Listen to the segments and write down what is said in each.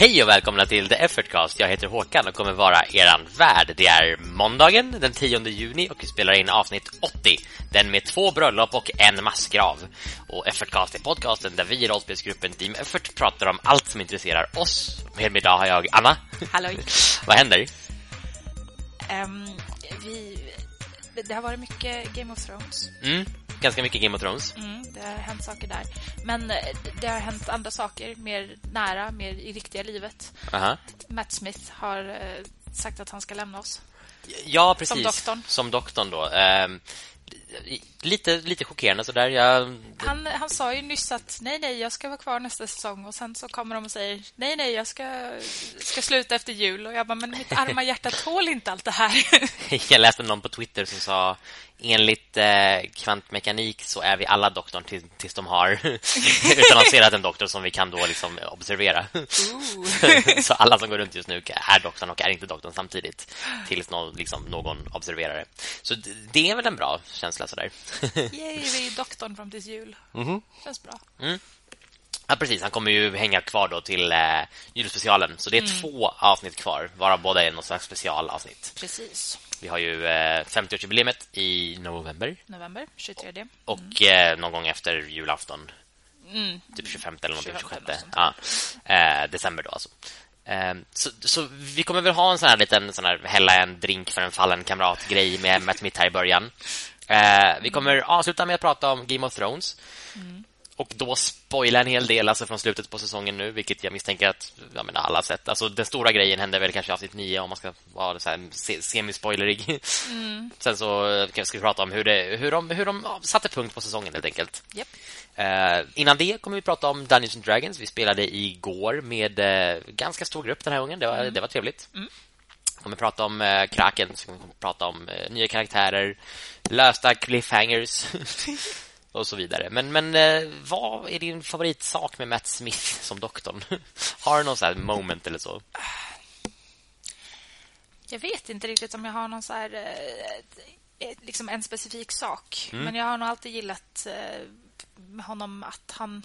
Hej och välkomna till The Effortcast. Jag heter Håkan och kommer vara eran värd. Det är måndagen den 10 juni och vi spelar in avsnitt 80. Den med två bröllop och en massgrav. Och Effortcast är podcasten där vi i rollspelsgruppen Team Effort pratar om allt som intresserar oss. Med mig idag har jag Anna. Halloj. Vad händer? Um, vi, det har varit mycket Game of Thrones. Mm, ganska mycket Game of Thrones. Mm, det har hänt saker där. Men eh, det har hänt andra saker, mer nära, mer i riktiga livet. Aha. Matt Smith har eh, sagt att han ska lämna oss. Ja, precis. Som doktorn. Som doktorn då. Ehm, lite, lite chockerande sådär. Jag... Han, han sa ju nyss att nej, nej, jag ska vara kvar nästa säsong. Och sen så kommer de och säger nej, nej, jag ska, ska sluta efter jul. Och jag bara, men mitt arma hjärta tål inte allt det här. jag läste någon på Twitter som sa enligt eh, kvantmekanik så är vi alla doktorn till, tills de har utannonserat en doktor som vi kan då liksom observera. så alla som går runt just nu är doktorn och är inte doktorn samtidigt tills någon, liksom, någon observerar det. Så det är väl en bra känsla sådär. Yay, vi är doktorn fram till jul. Mm. Känns bra. Mm. Ja, precis. Han kommer ju hänga kvar då till eh, julspecialen. Så det är mm. två avsnitt kvar, varav båda är något slags specialavsnitt. Precis. Vi har ju eh, 50-årsjubileet i november. November, 23. Mm. Och eh, någon gång efter julafton. Mm. Typ 25 eller något, 26. Ja. Eh, december då alltså. Eh, så, så, vi kommer väl ha en sån här liten sån här hälla en drink för en fallen kamrat-grej med Matt Smith här i början. Eh, vi kommer avsluta med att prata om Game of Thrones. Mm och då spoila en hel del alltså från slutet på säsongen nu, vilket jag misstänker att jag menar, alla sett. Alltså den stora grejen hände väl kanske avsnitt nio om man ska vara så här semi-spoilerig. Mm. Sen så ska vi prata om hur, det, hur, de, hur de satte punkt på säsongen helt enkelt. Yep. Uh, innan det kommer vi prata om Dungeons and Dragons. Vi spelade igår med uh, ganska stor grupp den här gången. Det var, mm. det var trevligt. Mm. Vi kommer prata om uh, Kraken, kommer prata om nya karaktärer, lösta cliffhangers. och så vidare. Men, men eh, vad är din favoritsak med Matt Smith som doktorn? har du någon sån moment eller så? Jag vet inte riktigt om jag har någon så här, eh, liksom en specifik sak. Mm. Men jag har nog alltid gillat eh, honom att han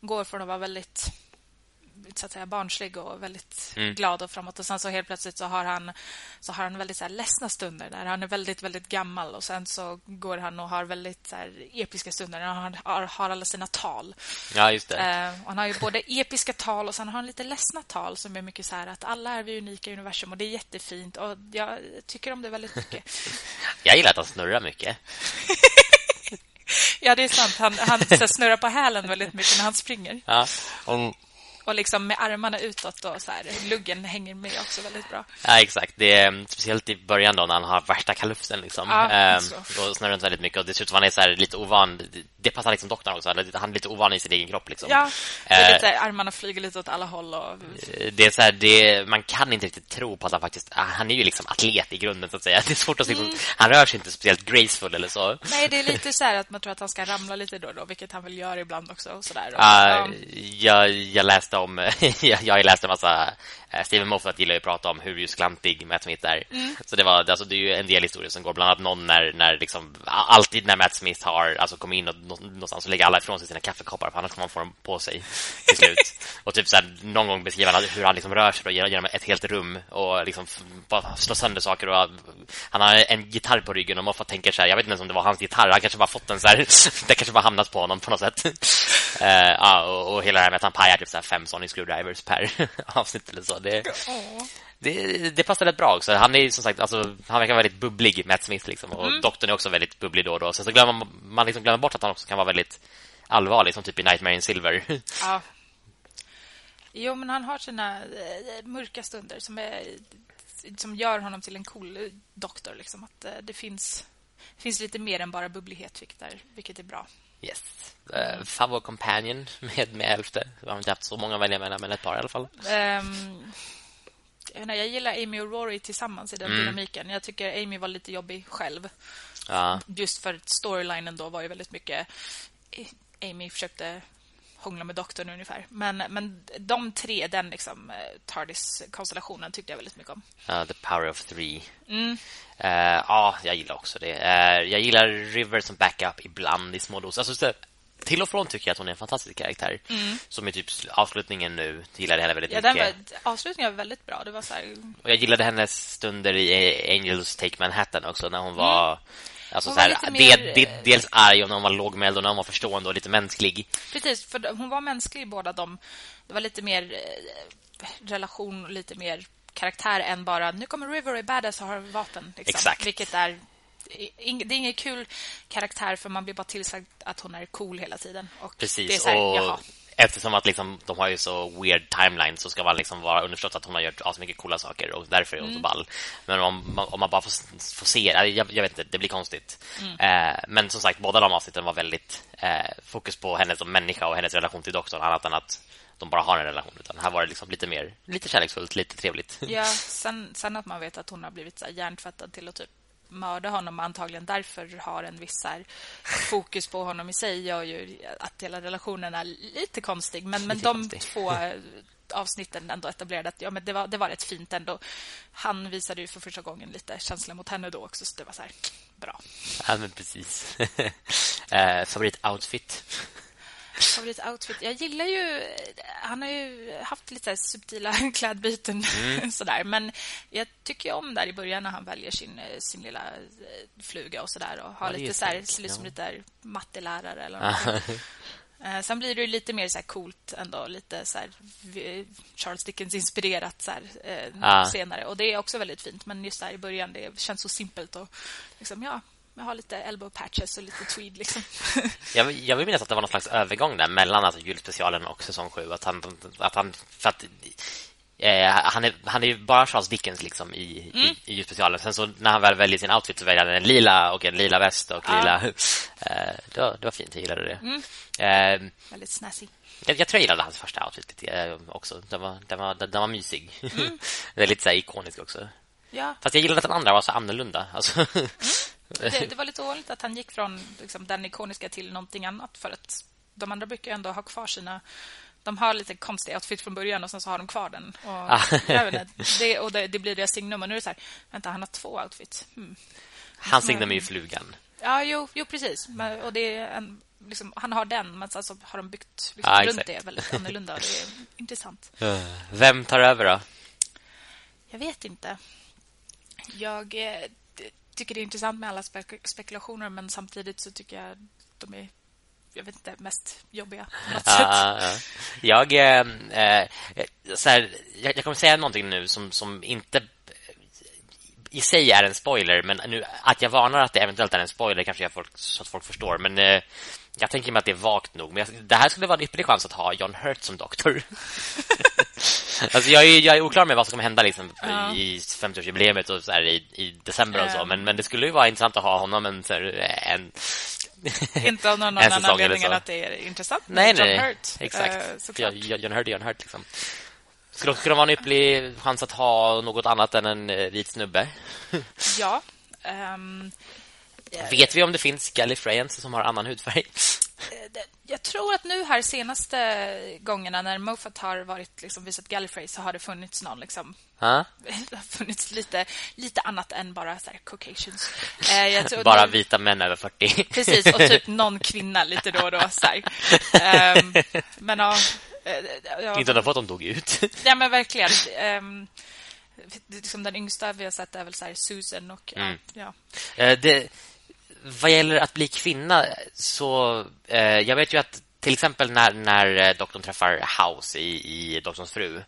går från att vara väldigt så att säga barnslig och väldigt mm. glad och framåt och sen så helt plötsligt så har han så har han väldigt så här ledsna stunder där han är väldigt väldigt gammal och sen så går han och har väldigt så här episka stunder när han har, har alla sina tal. Ja, just det. Eh, han har ju både episka tal och sen har han lite ledsna tal som är mycket så här att alla är vi unika i universum och det är jättefint och jag tycker om det väldigt mycket. jag gillar att han snurrar mycket. ja, det är sant. Han, han snurrar på hälen väldigt mycket när han springer. Ja, och och liksom med armarna utåt och så här, luggen hänger med också väldigt bra. Ja, exakt. Det är mm, speciellt i början då när han har värsta kalufsen liksom. Ja, ehm, och snurrar runt väldigt mycket och dessutom han är så här lite ovan. Det passar liksom doktorn också. Han är lite ovan i sin egen kropp liksom. Ja. Det är lite, armarna flyger lite åt alla håll och Det är så här, det man kan inte riktigt tro på att han faktiskt ah, han är ju liksom atlet i grunden så att säga. Det är svårt att mm. han rör sig inte speciellt graceful eller så. Nej, det är lite så att man tror att han ska ramla lite då då, vilket han vill göra ibland också och så där. Uh, jag, jag läste om jag, har läst en massa eh, Steven Moffat gillar ju att prata om hur just klantig Matt Smith är. Mm. Så det var alltså det är ju en del historier som går bland annat någon när när liksom alltid när Matt Smith har alltså kommit in och någonstans så lägger alla ifrån sig sina kaffekoppar för annars kommer man få dem på sig till slut. och typ så här, någon gång beskriver han hur han liksom rör sig då, genom ett helt rum och liksom bara slår sönder saker och han har en gitarr på ryggen och Moffat tänker så här, jag vet inte ens om det var hans gitarr, han kanske bara fått den så här, det kanske bara hamnat på honom på något sätt. uh, ja, och, och hela det här med att han pajar typ så här fem Sonic Screwdrivers per avsnitt eller så. Det, det, det passar rätt bra också. Han är som sagt alltså, han verkar väldigt bubblig Matt Smith liksom och mm. doktorn är också väldigt bubblig då och då. Sen så glömmer man, man liksom glömmer bort att han också kan vara väldigt allvarlig som typ i Nightmare in Silver. Ja. Jo, men han har sina äh, mörka stunder som är som gör honom till en cool doktor liksom att äh, det finns det finns lite mer än bara bubblighet vilket är vilket är bra. Yes. Uh, Favor Companion med, med elfte. Vi har inte haft så många att välja mellan, men ett par i alla fall. Um, jag, gillar Amy och Rory tillsammans i den mm. dynamiken. Jag tycker Amy var lite jobbig själv. Ja. Just för storylinen då var ju väldigt mycket... Amy försökte hångla med doktorn ungefär. Men, men de tre, den liksom, eh, TARDIS-konstellationen tyckte jag väldigt mycket om. Uh, the power of three. Mm. Uh, ja, jag gillar också det. Uh, jag gillar River som backup ibland i små doser. Alltså, till och från tycker jag att hon är en fantastisk karaktär. Som i typ avslutningen nu gillade henne väldigt Mm. Ja, den mycket. var, avslutningen var väldigt bra. Det var så här, Och jag gillade hennes stunder i Angels Take Manhattan också när hon var Alltså. Hon så här, lite det, mer- det, dels arg och när hon var lågmäld och när hon var förstående och lite mänsklig. Precis, för hon var mänsklig båda dem. Det var lite mer eh, relation och lite mer karaktär än bara nu kommer River och är badass och har vapen. Liksom. Exakt. Vilket är... Det är ingen kul karaktär för man blir bara tillsagd att hon är cool hela tiden. Och Precis. Det är så här, och jaha. Eftersom att liksom, de har ju så weird timeline så ska man liksom vara underförstått att hon har gjort mycket coola saker och därför är hon Mm. så ball. Men om man, om man bara får, får se, jag, jag vet inte, det blir konstigt. Mm. Eh, men som sagt, båda de avsnitten var väldigt eh, fokus på henne som människa och hennes relation till doktorn, annat än att de bara har en relation. Utan här var det liksom lite mer, lite kärleksfullt, lite trevligt. Ja, sen, sen att man vet att hon har blivit så hjärntvättad till att typ mörda honom antagligen därför har en viss här fokus på honom i sig gör ju att hela relationen är lite konstig. Men, men de två avsnitten ändå etablerade att ja, men det, var, det var rätt fint ändå. Han visade ju för första gången lite känsla mot henne då också, så det var så här, bra. Ja, men precis. eh, Favoritoutfit? Favoritoutfit? Jag gillar ju... Han har ju haft lite subtila klädbyten. sådär. Men jag tycker om där i början när han väljer sin, sin lilla eh, fluga och sådär. Och har Ja, lite så här, ser ut som lite mattelärare eller något. Eh, Sen blir det ju lite mer så här coolt ändå. Lite så Charles Dickens-inspirerat så här, eh, Ja. senare. Och det är också väldigt fint. Men just där i början, det känns så simpelt. Och liksom, ja, jag har lite elbow patches och lite tweed liksom. Jag, jag vill minnas att det var någon slags övergång där mellan alltså, julspecialen och säsong 7. Att han, att han, för att, eh, han, är, han är ju bara Charles Dickens liksom, i, Mm. i, i julspecialen. Sen så när han väl väljer sin outfit så väljer han en lila och en lila väst och Ja. lila... Eh, det, var, det var fint, jag gillade det. Mm. Eh, väldigt snazzy. jag, jag tror jag gillade hans första outfit lite eh, också. Den var, den var, den, den var mysig. Mm. det är lite så ikonisk också. Ja, Fast jag gillade att den andra var så annorlunda. Alltså, det, det var lite ovanligt att han gick från liksom, den ikoniska till någonting annat. För att de andra brukar ändå ha kvar sina... De har lite konstig outfit från början och sen så har de kvar den. Och, Ah. inte, det, och det, det blir deras signum. Och nu är det så här, vänta, han har två outfits. Hmm. hans signum är ju flugan. Ja, jo, jo precis. Men, och det är en, liksom, han har den, men sen så har de byggt liksom, Ja, runt exakt. det väldigt annorlunda. Det är intressant. Vem tar över då? Jag vet inte. Jag eh, tycker det är intressant med alla spek- spekulationer men samtidigt så tycker jag de är jag vet inte, mest jobbiga på något sätt. Ja, ja. Jag, eh, eh, så här, jag, jag kommer säga någonting nu som, som inte i sig är en spoiler, men nu, att jag varnar att det eventuellt är en spoiler kanske jag folk, så att folk förstår. Men eh, jag tänker mig att det är vagt nog. Men jag, det här skulle vara en ypperlig chans att ha John Hurt som doktor. alltså jag, är, jag är oklar med vad som kommer hända liksom, Ja. i 50-årsjubileet och så här, i, i december och så. Men, men det skulle ju vara intressant att ha honom en, så här, en Inte av någon annan anledning än att det är intressant med Nej, John nej, Hurt. exakt. eh, jag, jag, John Hurt är John Hurt liksom. Skulle också kunna vara en ypperlig chans att ha något annat än en eh, vit snubbe. Ja. ehm, Vet vi om det finns Gallifreyans som har annan hudfärg? Eh, det- jag tror att nu här senaste gångerna när Moffat har varit liksom visat Gallifrey så har det funnits någon liksom Ha? det har funnits lite, lite annat än bara så här Caucasians. Eh, Bara vita män över 40. Precis, och typ någon kvinna lite då och då. Så. Ehm, men ja, eh, ja, Inte undra på att de dog ut. ja, men verkligen. Um, liksom den yngsta vi har sett är väl så Susan och ja, Mm. ja. Eh, det, vad gäller att bli kvinna så... Eh, jag vet ju att till exempel när, när eh, doktorn träffar House i, i Doktorns fru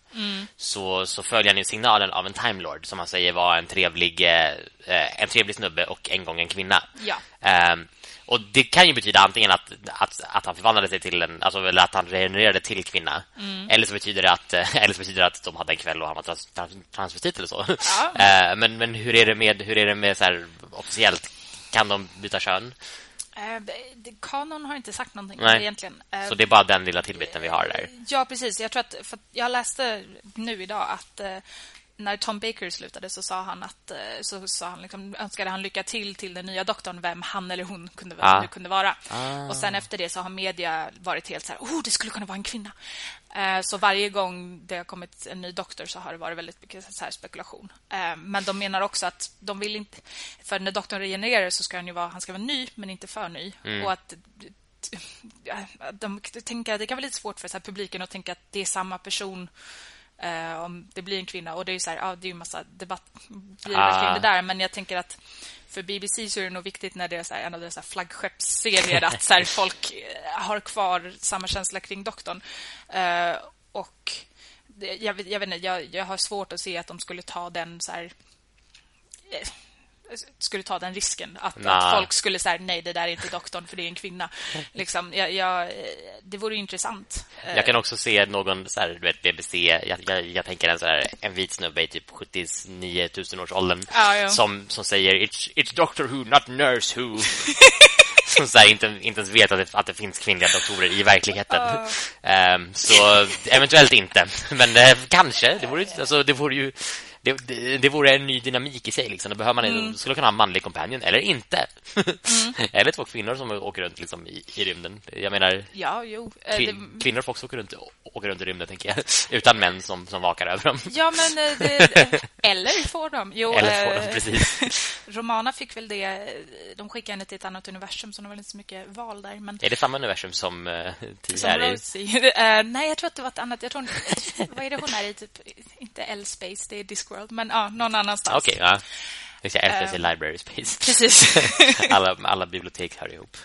så, så följer han ju signalen av en Time Lord som han säger var en trevlig, eh, en trevlig snubbe och en gång en kvinna. Ja. Ehm, och det kan ju betyda antingen att, att, att han förvandlade sig till en, alltså, eller att han regenererade till kvinna. Eller så betyder det att eh, eller så betyder det att de hade en kväll och han var trans, trans, transvestit eller så. Ja. Ehm, men, men hur är det med hur är det med så här, officiellt kan de byta kön? Eh, kanon har inte sagt någonting Nej. egentligen. Eh, Så det är bara den lilla tillbiten vi har där. Ja, precis. Jag tror att, jag läste nu idag att eh, när Tom Baker slutade så sa han att eh, så sa han liksom, önskade han lycka till till den nya doktorn vem han eller hon kunde, Ah. nu kunde vara. Ah. Och sen efter det så har media varit helt så här, oh, det skulle kunna vara en kvinna. Eh, så varje gång det har kommit en ny doktor så har det varit väldigt mycket så här spekulation. Eh, men de menar också att de vill inte... För när doktorn regenererar så ska han ju vara, han ska vara ny, men inte för ny. Mm. Och att de tänker att det kan vara lite svårt för så publiken att tänka att det är samma person eh, om det blir en kvinna. Och det är ju så här, ja, det är ju massa debatt blir ah. kring det där. Men jag tänker att för BBC så är det nog viktigt när det är så här, en av deras flaggskeppsserier att så här, folk eh, har kvar samma känsla kring doktorn. Uh, och det, jag, jag, vet inte, jag, jag har svårt att se att de skulle ta den så här eh, skulle ta den risken att, att folk skulle säga nej, det där är inte doktorn för det är en kvinna. Liksom, jag, jag, det vore intressant. Jag kan också se någon så här, du vet, BBC, jag, jag, jag tänker en så här, en vit snubbe i typ 79 000 års åldern ah, ja. som, som säger it's, it's Doctor Who, not Nurse Who. som så här, inte, inte ens vet att det, att det finns kvinnliga doktorer i verkligheten. Uh. Um, så eventuellt inte. Men uh, kanske. Det vore, alltså, det vore ju det, det, det vore en ny dynamik i sig liksom. Då behöver man mm. skulle kunna ha en manlig companion eller inte. Mm. eller två kvinnor som åker runt liksom i, i rymden. Jag menar Ja, jo. Eh, kvin, det... Kvinnor får också åka runt åker runt i rymden tänker jag. Utan män som som vakar över dem. Ja, men eh, det, eller får de. Jo, eller får de, eh, precis. Romana fick väl det de skickade henne till ett annat universum så de var inte så mycket val där, men Är det samma universum som uh, som Rosie? uh, nej, jag tror att det var ett annat. Jag tror vad är det hon är i typ inte L-space, det är Discord World, men ja, någon annanstans. Okej, okay, ja. Jag ska uh, library space. Precis. alla, alla bibliotek hör ihop.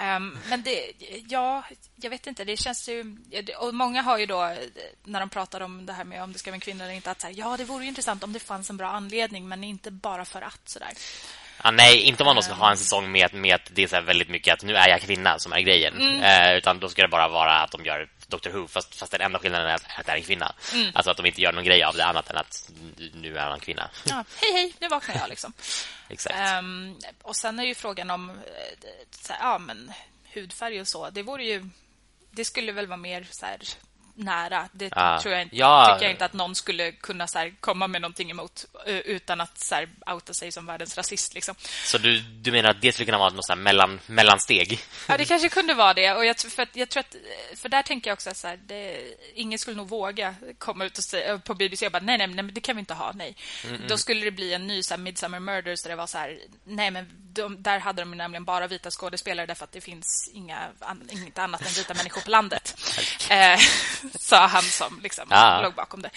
Um, men det, ja, jag vet inte. Det känns ju... Och många har ju då, när de pratar om det här med om det ska vara en kvinna eller inte, att säga, ja, det vore intressant om det fanns en bra anledning, men inte bara för att sådär. Ja, nej, inte om man ska ha en säsong med, med att det är så väldigt mycket att nu är jag kvinna som är grejen. Mm. Eh, utan då ska det bara vara att de gör Doctor Who fast, fast den enda skillnaden är att, att det är en kvinna. Mm. Alltså att de inte gör någon grej av det annat än att nu är han kvinna. Ja, hej hej, nu vaknar jag liksom. Exakt. Um, och sen är ju frågan om eh, så här, ja men hudfärg och så. Det vore ju det skulle väl vara mer så här nära. Det ah, tror jag inte, ja. tycker jag inte att någon skulle kunna så här, komma med någonting emot eh, utan att så här, outa sig som världens rasist. Liksom. Så du, du menar att det skulle kunna vara något så mellan, mellansteg? Ja, det kanske kunde vara det. Och jag, för, jag tror att, för där tänker jag också att så här, det, ingen skulle nog våga komma ut och säga, på BBC och bara, nej, nej, nej, det kan vi inte ha, nej. Mm -mm. Då skulle det bli en ny så Midsummer Murders där det var så här, nej, men de, där hade de nämligen bara vita skådespelare därför att det finns inga, an, inget annat än vita människor på landet. sa han som liksom ja. låg bakom det.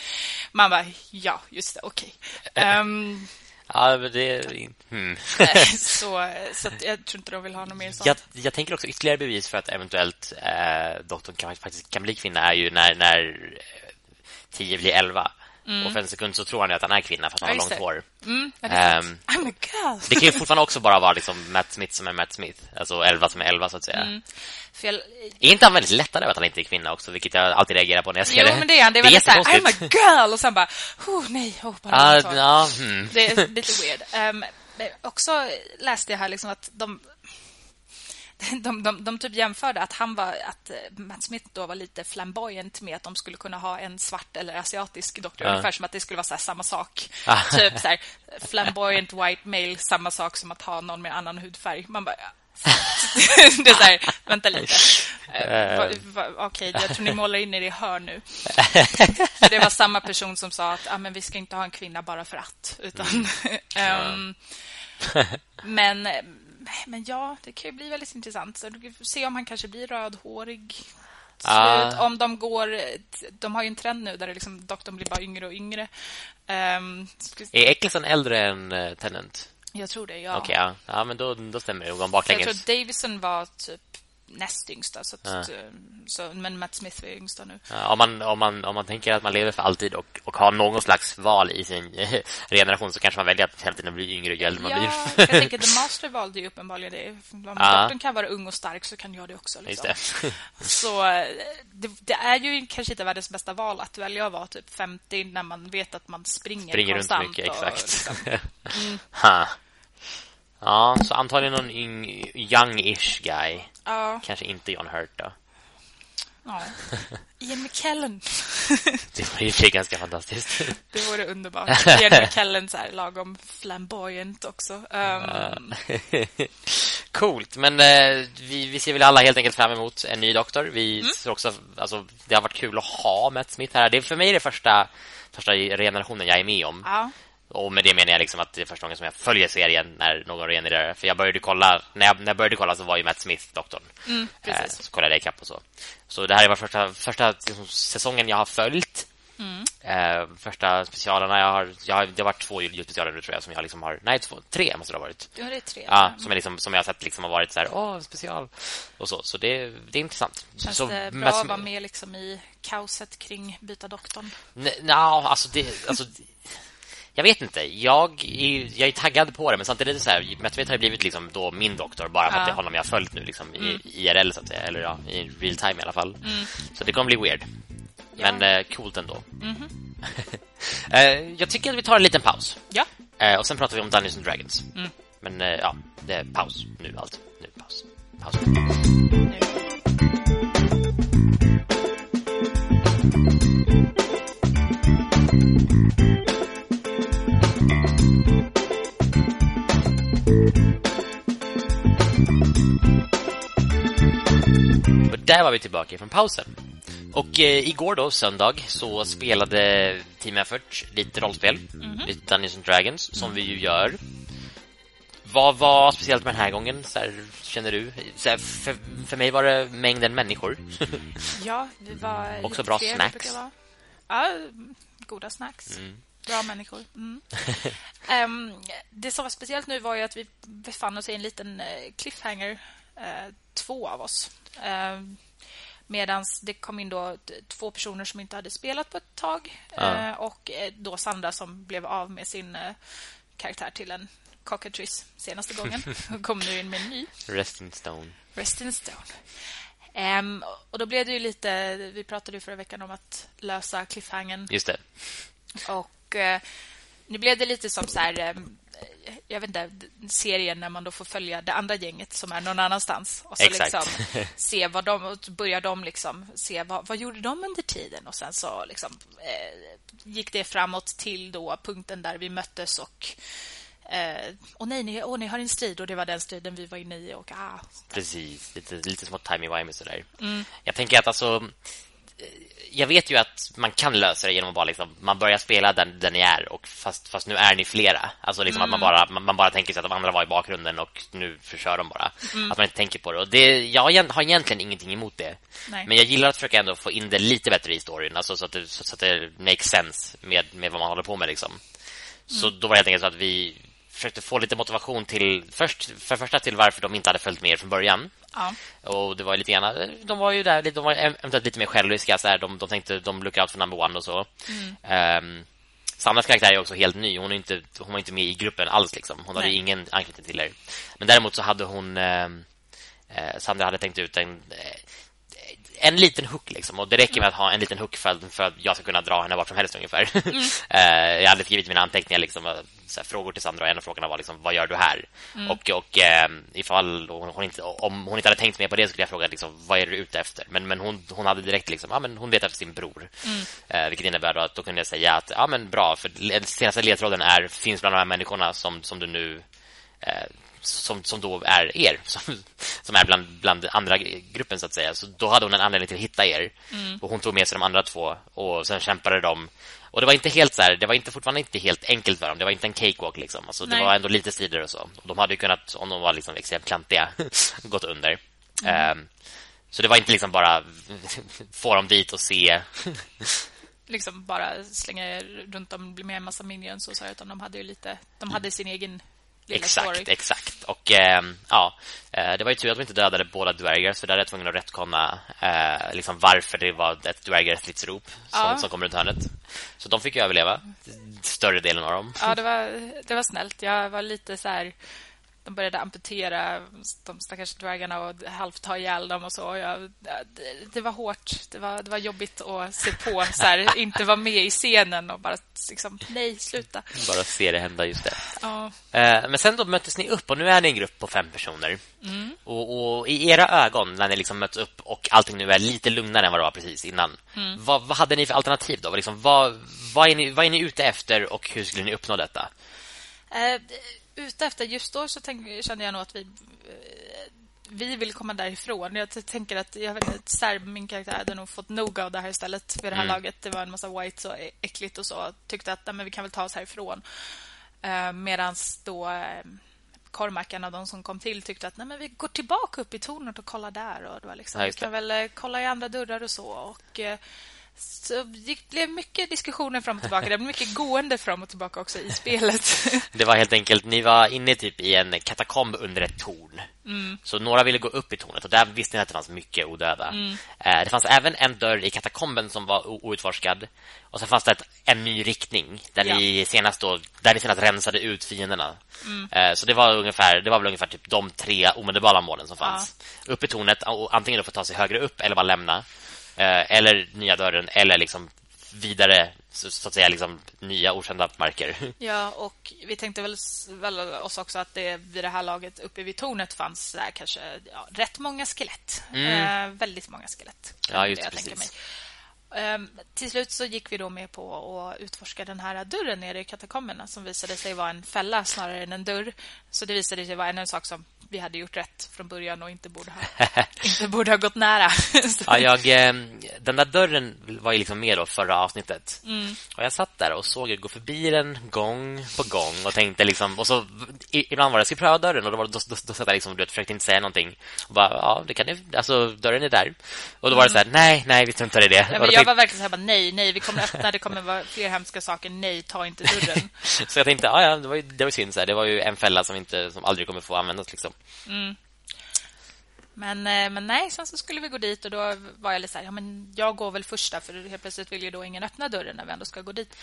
Man bara, ja, just det, okej. Okay. Um, Ja, men det... Hmm. så, så jag tror inte de vill ha något mer sånt. Jag, jag tänker också ytterligare bevis för att eventuellt eh, doktorn kan, faktiskt kan bli kvinna är ju när, när 10 eh, blir 11. Mm. Och för en sekund så tror han att han är kvinna för att han har långt hår. Mm, um, I'm a girl. det kan ju fortfarande också bara vara liksom Matt Smith som är Matt Smith. Alltså 11 som är 11 så att säga. Mm. Jag... Är inte han väldigt lättare att han inte är kvinna också, vilket jag alltid reagerar på när jag ser jo, det? Jo, men det är han. Det är, det väldigt så här, I'm a girl! Och sen bara, oh nej, oh, bara uh, ja, hmm. Det är lite weird. Um, också läste jag här liksom att de de, de, de typ jämförde att han var att eh, Matt Smith då var lite flamboyant med att de skulle kunna ha en svart eller asiatisk doktor ja. ungefär som att det skulle vara så samma sak. Ah. typ så här, flamboyant white male samma sak som att ha någon med annan hudfärg. Man bara det är så här, vänta lite. Uh, Okej, okay, jag tror ni målar in er i hör nu. det var samma person som sa att ah, men vi ska inte ha en kvinna bara för att. Utan, um, men men ja, det kan ju bli väldigt intressant. Så du får se om han kanske blir rödhårig. Uh. Om de går... De har ju en trend nu där det liksom, doktorn blir bara yngre och yngre. Um, är Eccleston äldre än uh, Tennant? Jag tror det, ja. Okej, okay, ja. ja. men då, då stämmer det. Baklänges. Jag tror Davison var typ näst yngsta så, ja. Eh, så men Matt Smith är yngsta nu. Ja, om man om man om man tänker att man lever för alltid och och har någon slags val i sin generation så kanske man väljer att hela tiden bli yngre ju äldre man ja, blir. jag tänker The Master valde ju uppenbarligen det. Om ja. kan vara ung och stark så kan jag det också liksom. det. så eh, det, det, är ju kanske inte världens bästa val att välja att vara typ 50 när man vet att man springer, springer konstant runt mycket, exakt. Och, liksom. mm. Ja, så antagligen någon young-ish guy. Ja. Kanske inte John Hurt då. Ja. Ian McKellen. det var ju ganska fantastiskt. det vore underbart. Ian McKellen så här, lagom flamboyant också. Um... Coolt, men eh, vi, vi ser väl alla helt enkelt fram emot en ny doktor. Vi mm. ser också, alltså, det har varit kul att ha Matt Smith här. Det är för mig det första, första generationen jag är med om. Ja. Och med det menar jag liksom att det är första gången som jag följer serien när någon regenererar. För jag började kolla, när jag, när jag började kolla så var ju Matt Smith doktorn. Mm, eh, så kollade jag ikapp och så. Så det här är första, första liksom, säsongen jag har följt. Mm. Eh, första specialerna jag har, jag har det har varit två julspecialer nu tror jag som jag liksom har nej två, tre måste det ha varit. Ja, det är tre. Ja, som jag liksom som jag har sett liksom har varit så här, åh, special och så så det det är intressant. Känns så, det bra att vara med liksom i kaoset kring byta doktorn? Nej, no, alltså det alltså jag vet inte. Jag är, jag är taggad på det men samtidigt är det så här Metroid har blivit liksom då min doktor bara för ja. att det är honom jag har följt nu liksom mm. i IRL så att säga eller ja, i real time i alla fall. Mm. Så det kommer bli weird. Men eh, coolt ändå. Mm -hmm. eh, jag tycker att vi tar en liten paus. Ja. Eh, och sen pratar vi om Dungeons and Dragons. Mm. Men eh, ja, det är paus nu allt. Nu paus. Paus. Nu. Och där var vi tillbaka från pausen. Och eh, igår då, söndag, så spelade Team Effort lite rollspel. Mm -hmm. Lite Dungeons and Dragons, som vi ju gör. Vad var speciellt med den här gången? Så här, känner du? Så här, för, för mig var det mängden människor. ja, det var Också bra snacks. Ja, goda snacks. Mm. Bra människor. Mm. um, det som var speciellt nu var ju att vi befann oss i en liten uh, cliffhanger. Uh, två av oss. Uh, Medan det kom in då två personer som inte hade spelat på ett tag. Ja. och då Sandra som blev av med sin karaktär till en cockatrice senaste gången. Och kom nu in med en ny. Rest in Stone. Rest in Stone. Um, och då blev det ju lite... Vi pratade ju förra veckan om att lösa cliffhangen. Just det. Och uh, nu blev det lite som så här... Um, jag vet inte, serien när man då får följa det andra gänget som är någon annanstans och så Exakt. liksom se vad de börjar de liksom se vad, vad gjorde de under tiden och sen så liksom eh, gick det framåt till då punkten där vi möttes och eh, och nej, ni, oh, ni har en strid och det var den striden vi var inne i och ah. Precis, lite, lite små timey-wimey sådär. Mm. Jag tänker att alltså jag vet ju att man kan lösa det genom att bara liksom, man börjar spela den, den ni är och fast, fast nu är ni flera. Alltså liksom mm. att man mm. bara, man, man, bara tänker sig att de andra var i bakgrunden och nu försör de bara. Mm. Att man inte tänker på det. Och det, jag har egentligen ingenting emot det. Nej. Men jag gillar att försöka ändå få in det lite bättre i storyn. Alltså så att det, så att det makes sense med, med vad man håller på med liksom. Så mm. då var det helt enkelt så att vi försökte få lite motivation till först för första till varför de inte hade följt med från början. Ja. Och det var lite grann de var ju där de var eventuellt lite mer själviska så här, de de tänkte de look out för number one och så. Mm. Um, Sandras karaktär är också helt ny. Hon är inte hon var inte med i gruppen alls liksom. Hon Nej. hade ingen anknytning till det. Men däremot så hade hon eh, Sandra hade tänkt ut en eh, en liten hook liksom och det räcker med att ha en liten hook för, för att jag ska kunna dra henne vart som helst ungefär. Mm. uh, jag hade skrivit mina anteckningar liksom här, frågor till Sandra och en av frågorna var liksom vad gör du här? Mm. Och och uh, ifall hon, inte om hon inte hade tänkt mer på det skulle jag fråga liksom vad är du ute efter? Men men hon hon hade direkt liksom ja men hon vet efter sin bror. Mm. Uh, vilket innebär då att då kunde jag säga att ja men bra för senaste ledtråden är finns bland de här människorna som som du nu som, som då är er som, som är bland, bland andra gruppen så att säga. Så då hade hon en anledning till att hitta er. Mm. Och hon tog med sig de andra två och sen kämpade de. Och det var inte helt så här, det var inte fortfarande inte helt enkelt för dem. Det var inte en cakewalk liksom. Alltså, det var ändå lite strider och så. Och de hade ju kunnat om de var liksom extremt klantiga gått under. Mm. Um, så det var inte liksom bara få dem dit och se liksom bara slänga runt dem bli med en massa minions och så utan de hade ju lite de hade sin egen Exakt, story. exakt. Och eh, ja, det var ju tur att vi inte dödade båda dvärgar så där är jag tvungen att rättkonna eh, liksom varför det var ett dvärgrättsrop som, ja. som kom runt hörnet. Så de fick ju överleva, större delen av dem. Ja, det var, det var snällt. Jag var lite så här de började amputera de stackars dvärgarna och halvt ta ihjäl dem och så. Jag, det, det, var hårt. Det var, det var jobbigt att se på. Så här, inte vara med i scenen och bara liksom, nej, sluta. Bara se det hända, just det. Ja. Eh, men sen då möttes ni upp och nu är ni en grupp på fem personer. Mm. Och, och, i era ögon, när ni liksom möts upp och allting nu är lite lugnare än vad det var precis innan. Mm. Vad, vad, hade ni för alternativ då? Liksom, vad, vad, är ni, vad är ni ute efter och hur skulle ni uppnå detta? Eh, ute efter just då så tänk, kände jag nog att vi eh, vi vill komma därifrån. Jag tänker att jag vet Serb, min karaktär, hade nog fått nog av det här istället vid det här mm. laget. Det var en massa whites och äckligt och så. Tyckte att nej, men vi kan väl ta oss härifrån. Uh, Medan då uh, Cormac, en av de som kom till, tyckte att nej, men vi går tillbaka upp i tornet och kollar där. Och det var liksom, vi kan väl uh, kolla i andra dörrar och så. Och uh, så det blev mycket diskussioner fram och tillbaka. Det blev mycket gående fram och tillbaka också i spelet. Det var helt enkelt, ni var inne typ i en katakomb under ett torn. Mm. Så några ville gå upp i tornet och där visste ni att det fanns mycket odöda. Mm. Eh, det fanns även en dörr i katakomben som var outforskad. Och så fanns det ett, en ny riktning där, ja. ni senast då, där ni senast rensade ut fienderna. Mm. Eh, så det var ungefär det var väl ungefär typ de tre omedelbara målen som fanns. Ja. Upp i tornet, antingen då få ta sig högre upp eller bara lämna. Eh, eller nya dörren eller liksom vidare så, så, att säga liksom nya okända marker. Ja, och vi tänkte väl, väl oss också att det vid det här laget uppe vid tornet fanns där kanske ja, rätt många skelett. Mm. Eh, väldigt många skelett. Ja, just det, precis. Um, till slut så gick vi då med på att utforska den här dörren nere i katakomberna som visade sig vara en fälla snarare än en dörr. Så det visade sig vara en sak som vi hade gjort rätt från början och inte borde ha, inte borde ha gått nära. ja, jag, eh, den där dörren var ju liksom med då förra avsnittet. Mm. Och jag satt där och såg er gå förbi den gång på gång och tänkte liksom och så ibland var det ska pröva dörren och då då, då, då satt jag liksom du vet, försökte inte säga någonting. Och bara ja, det kan ni alltså dörren är där. Och då var det så här nej, nej, vi struntar i det. Ja, men jag var verkligen så här bara, nej, nej, vi kommer öppna, det kommer vara fler hemska saker. Nej, ta inte dörren. så jag tänkte ja, ja, det var ju det var synd så här. Det var ju en fälla som inte som aldrig kommer få användas liksom. Mm. Men, eh, men nej, sen så skulle vi gå dit och då var jag lite så här, ja men jag går väl första för helt plötsligt vill ju då ingen öppna dörren när vi ändå ska gå dit.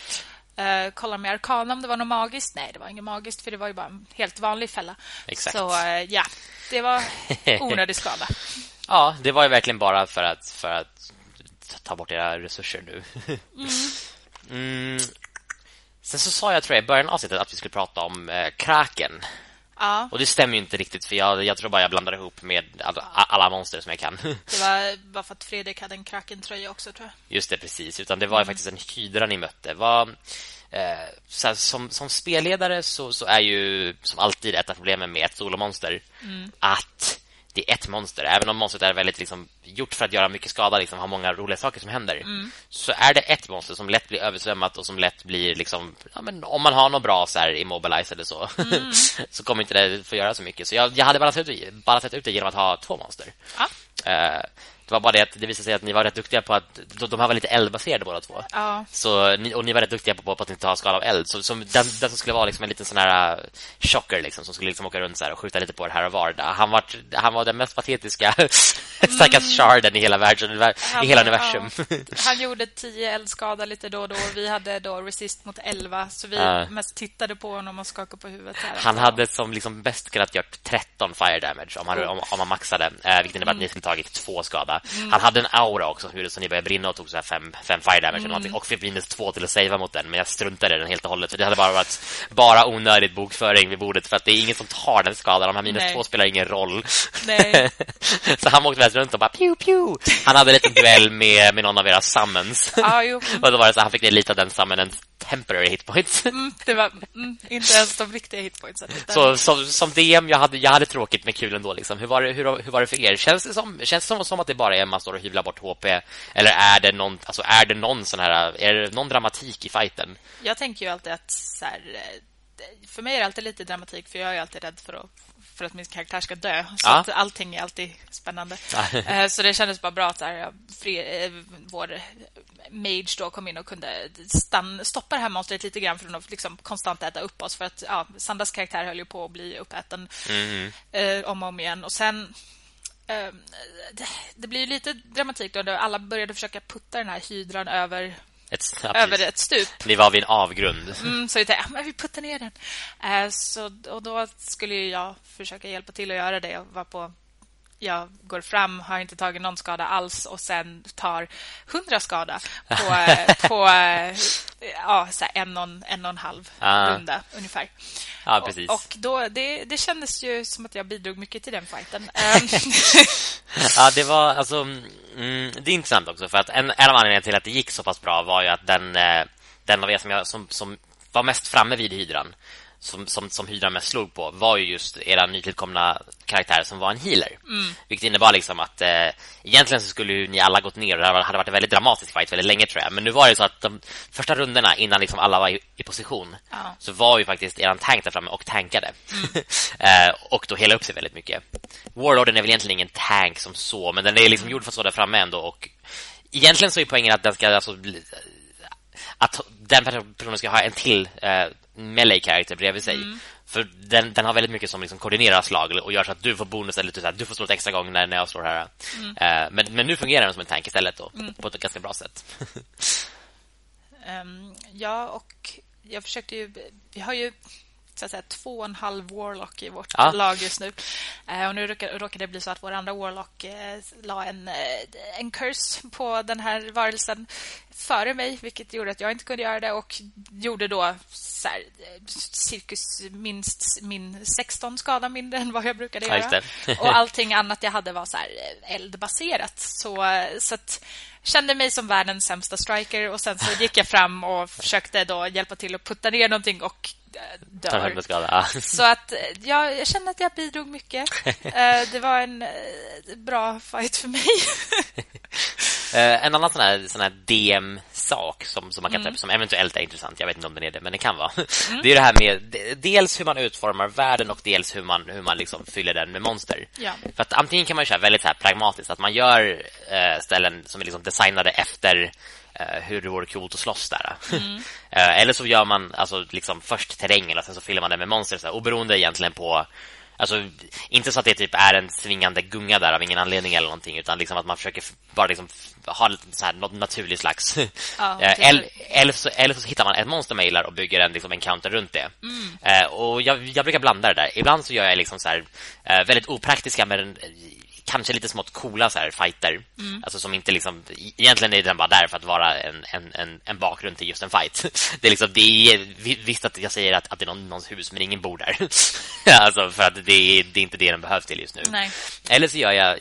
Uh, kolla med arkana om det var något magiskt. Nej, det var inget magiskt för det var ju bara en helt vanlig fälla. Exakt. Så uh, ja, det var onödig skada. ja, det var ju verkligen bara för att, för att ta bort era resurser nu. mm. Mm. Sen så sa jag tror jag i början av avsnittet att vi skulle prata om eh, kraken. Ja. Och det stämmer ju inte riktigt för jag, jag tror bara jag blandar ihop med alla, alla monster som jag kan. Det var bara för att Fredrik hade en Kraken-tröja också tror jag. Just det, precis. Utan det var mm. faktiskt en hydra ni mötte. Var, eh, här, som, som spelledare så, så är ju som alltid ett av problemen med ett solomonster mm. att det är ett monster. Även om monstret är väldigt liksom, gjort för att göra mycket skada, liksom, har många roliga saker som händer. Mm. Så är det ett monster som lätt blir översvämmat och som lätt blir liksom, ja, men om man har något bra så här immobilize eller så mm. så kommer inte det få göra så mycket. Så jag, jag hade bara sett, ut, ut det genom att ha två monster. Ja. Uh, det var bara det att det visade sig att ni var rätt duktiga på att de här var lite eldbaserade båda två. Ja. Så ni, och ni var rätt duktiga på, på att inte ha skala av eld. Så som den, den som skulle vara liksom en liten sån här chocker liksom som skulle liksom åka runt så och skjuta lite på det här och var. Han var han var den mest patetiska mm. stackars sharden i hela världen i hela universum. Ja. Han gjorde 10 eldskada lite då och då. Vi hade då resist mot 11 så vi ja. mest tittade på honom och skakade på huvudet här. Han hade som liksom bäst kunnat gjort 13 fire damage om han om, om han maxade, eh, vilket innebär mm. att ni skulle tagit två skada Mm. Han hade en aura också som gjorde så ni började brinna och tog så här fem, fem fire damage mm. eller. Och fick minus två till att savea mot den. Men jag struntade i den helt och hållet. För det hade bara varit bara onödigt bokföring vid bordet. För att det är ingen som tar den skadan. De här minus Nej. två spelar ingen roll. Nej. så han åkte mest runt och bara pew pew. Han hade en liten duell med, med någon av era summons. Ah, jo. och då var det så han fick lite av den summonens temporary hitpoints. Mm, det var mm, inte ens de riktiga hitpointsen. Så som, som DM, jag hade, jag hade tråkigt med kul ändå. Liksom. Hur, var det, hur, hur var det för er? Känns det som, känns det som, som att det bara är man står och hyvlar bort HP? Eller är det någon, alltså, är det någon sån här, är det någon dramatik i fighten? Jag tänker ju alltid att så här, för mig är det alltid lite dramatik för jag är alltid rädd för att för att min karaktär ska dö. Så ja. att allting är alltid spännande. Eh, så det kändes bara bra att där, fri, eh, vår mage då kom in och kunde stann, stoppa det här monstret lite grann från att liksom konstant äta upp oss. För att ja, Sandas karaktär höll ju på att bli uppäten mm. eh, om och om igen. Och sen... Eh, det, det, blir lite dramatik då. Alla började försöka putta den här hydran över ett, ja, över ett stup. Ni var vid en avgrund. Mm, så vi tänkte, vi puttar ner den. Eh, så, och då skulle jag försöka hjälpa till att göra det. Jag var på jag går fram, har inte tagit någon skada alls och sen tar hundra skada på, på eh, ja, så en, och, en och en halv ah. runda ungefär. Ja, precis. Och, och då, det, det kändes ju som att jag bidrog mycket till den fighten. ja, det var alltså mm, det är intressant också för att en, en av anledningarna till att det gick så pass bra var ju att den, eh, den av er som, jag, som, som var mest framme vid hydran som, som, som Hydra mest slog på var ju just era nytillkomna karaktär som var en healer. Mm. Vilket innebar liksom att eh, egentligen så skulle ju ni alla gått ner och det hade varit en väldigt dramatisk fight väldigt länge tror jag. Men nu var det så att de första rundorna innan liksom alla var i, i position ja. så var ju faktiskt eran tank där framme och tankade. Mm. eh, och då hela upp sig väldigt mycket. Warlorden är väl egentligen ingen tank som så, men den är liksom mm. gjord för att stå där framme ändå och egentligen så är poängen att den ska alltså att den personen ska ha en till eh, melee-karaktär bredvid sig. Mm. För den, den har väldigt mycket som liksom koordinerar slag och gör så att du får bonus eller så du får slå ett extra gång när, när jag slår här. Mm. Uh, men, men nu fungerar den som en tank istället då, mm. på ett ganska bra sätt. um, ja, och jag försökte ju... Vi har ju så att säga, två och en halv Warlock i vårt ja. lag just nu. Eh, och nu råkade, det bli så att vår andra Warlock eh, la en, eh, en curse på den här varelsen före mig, vilket gjorde att jag inte kunde göra det och gjorde då så här, eh, cirkus minst min 16 skada mindre än vad jag brukade göra. Och allting annat jag hade var så här eldbaserat. Så, så att kände mig som världens sämsta striker och sen så gick jag fram och försökte då hjälpa till att putta ner någonting och dör. Ja. Så att ja, jag kände att jag bidrog mycket. Eh, det var en eh, bra fight för mig. Eh, en annan sån här, sån här DM-sak som, som man kan mm. ta som eventuellt är intressant. Jag vet inte om den är det, men det kan vara. Mm. Det är det här med dels hur man utformar världen och dels hur man, hur man liksom fyller den med monster. Ja. För att antingen kan man köra väldigt så här pragmatiskt, att man gör ställen som är liksom designade efter hur det vore coolt att slåss där. Mm. uh, eller så gör man alltså, liksom, först terrängen och sen så fyller man den med monster. Så här, oberoende egentligen på... Alltså, inte så att det typ är en svingande gunga där av ingen anledning eller någonting utan liksom att man försöker bara liksom ha så här, något naturligt slags... Ja, uh, eller, eller, så, eller så hittar man ett monstermailar och bygger en, liksom, en counter runt det. Mm. och jag, jag brukar blanda det där. Ibland så gör jag liksom så här, väldigt opraktiska men kanske lite smått coola så här fighter. Mm. Alltså som inte liksom egentligen är den bara där för att vara en, en, en, en bakgrund till just en fight. Det är liksom det är visst att jag säger att, att det är någon, någons hus men ingen bor där. alltså för att det är, det är inte det den behövs till just nu. Nej. Eller så gör jag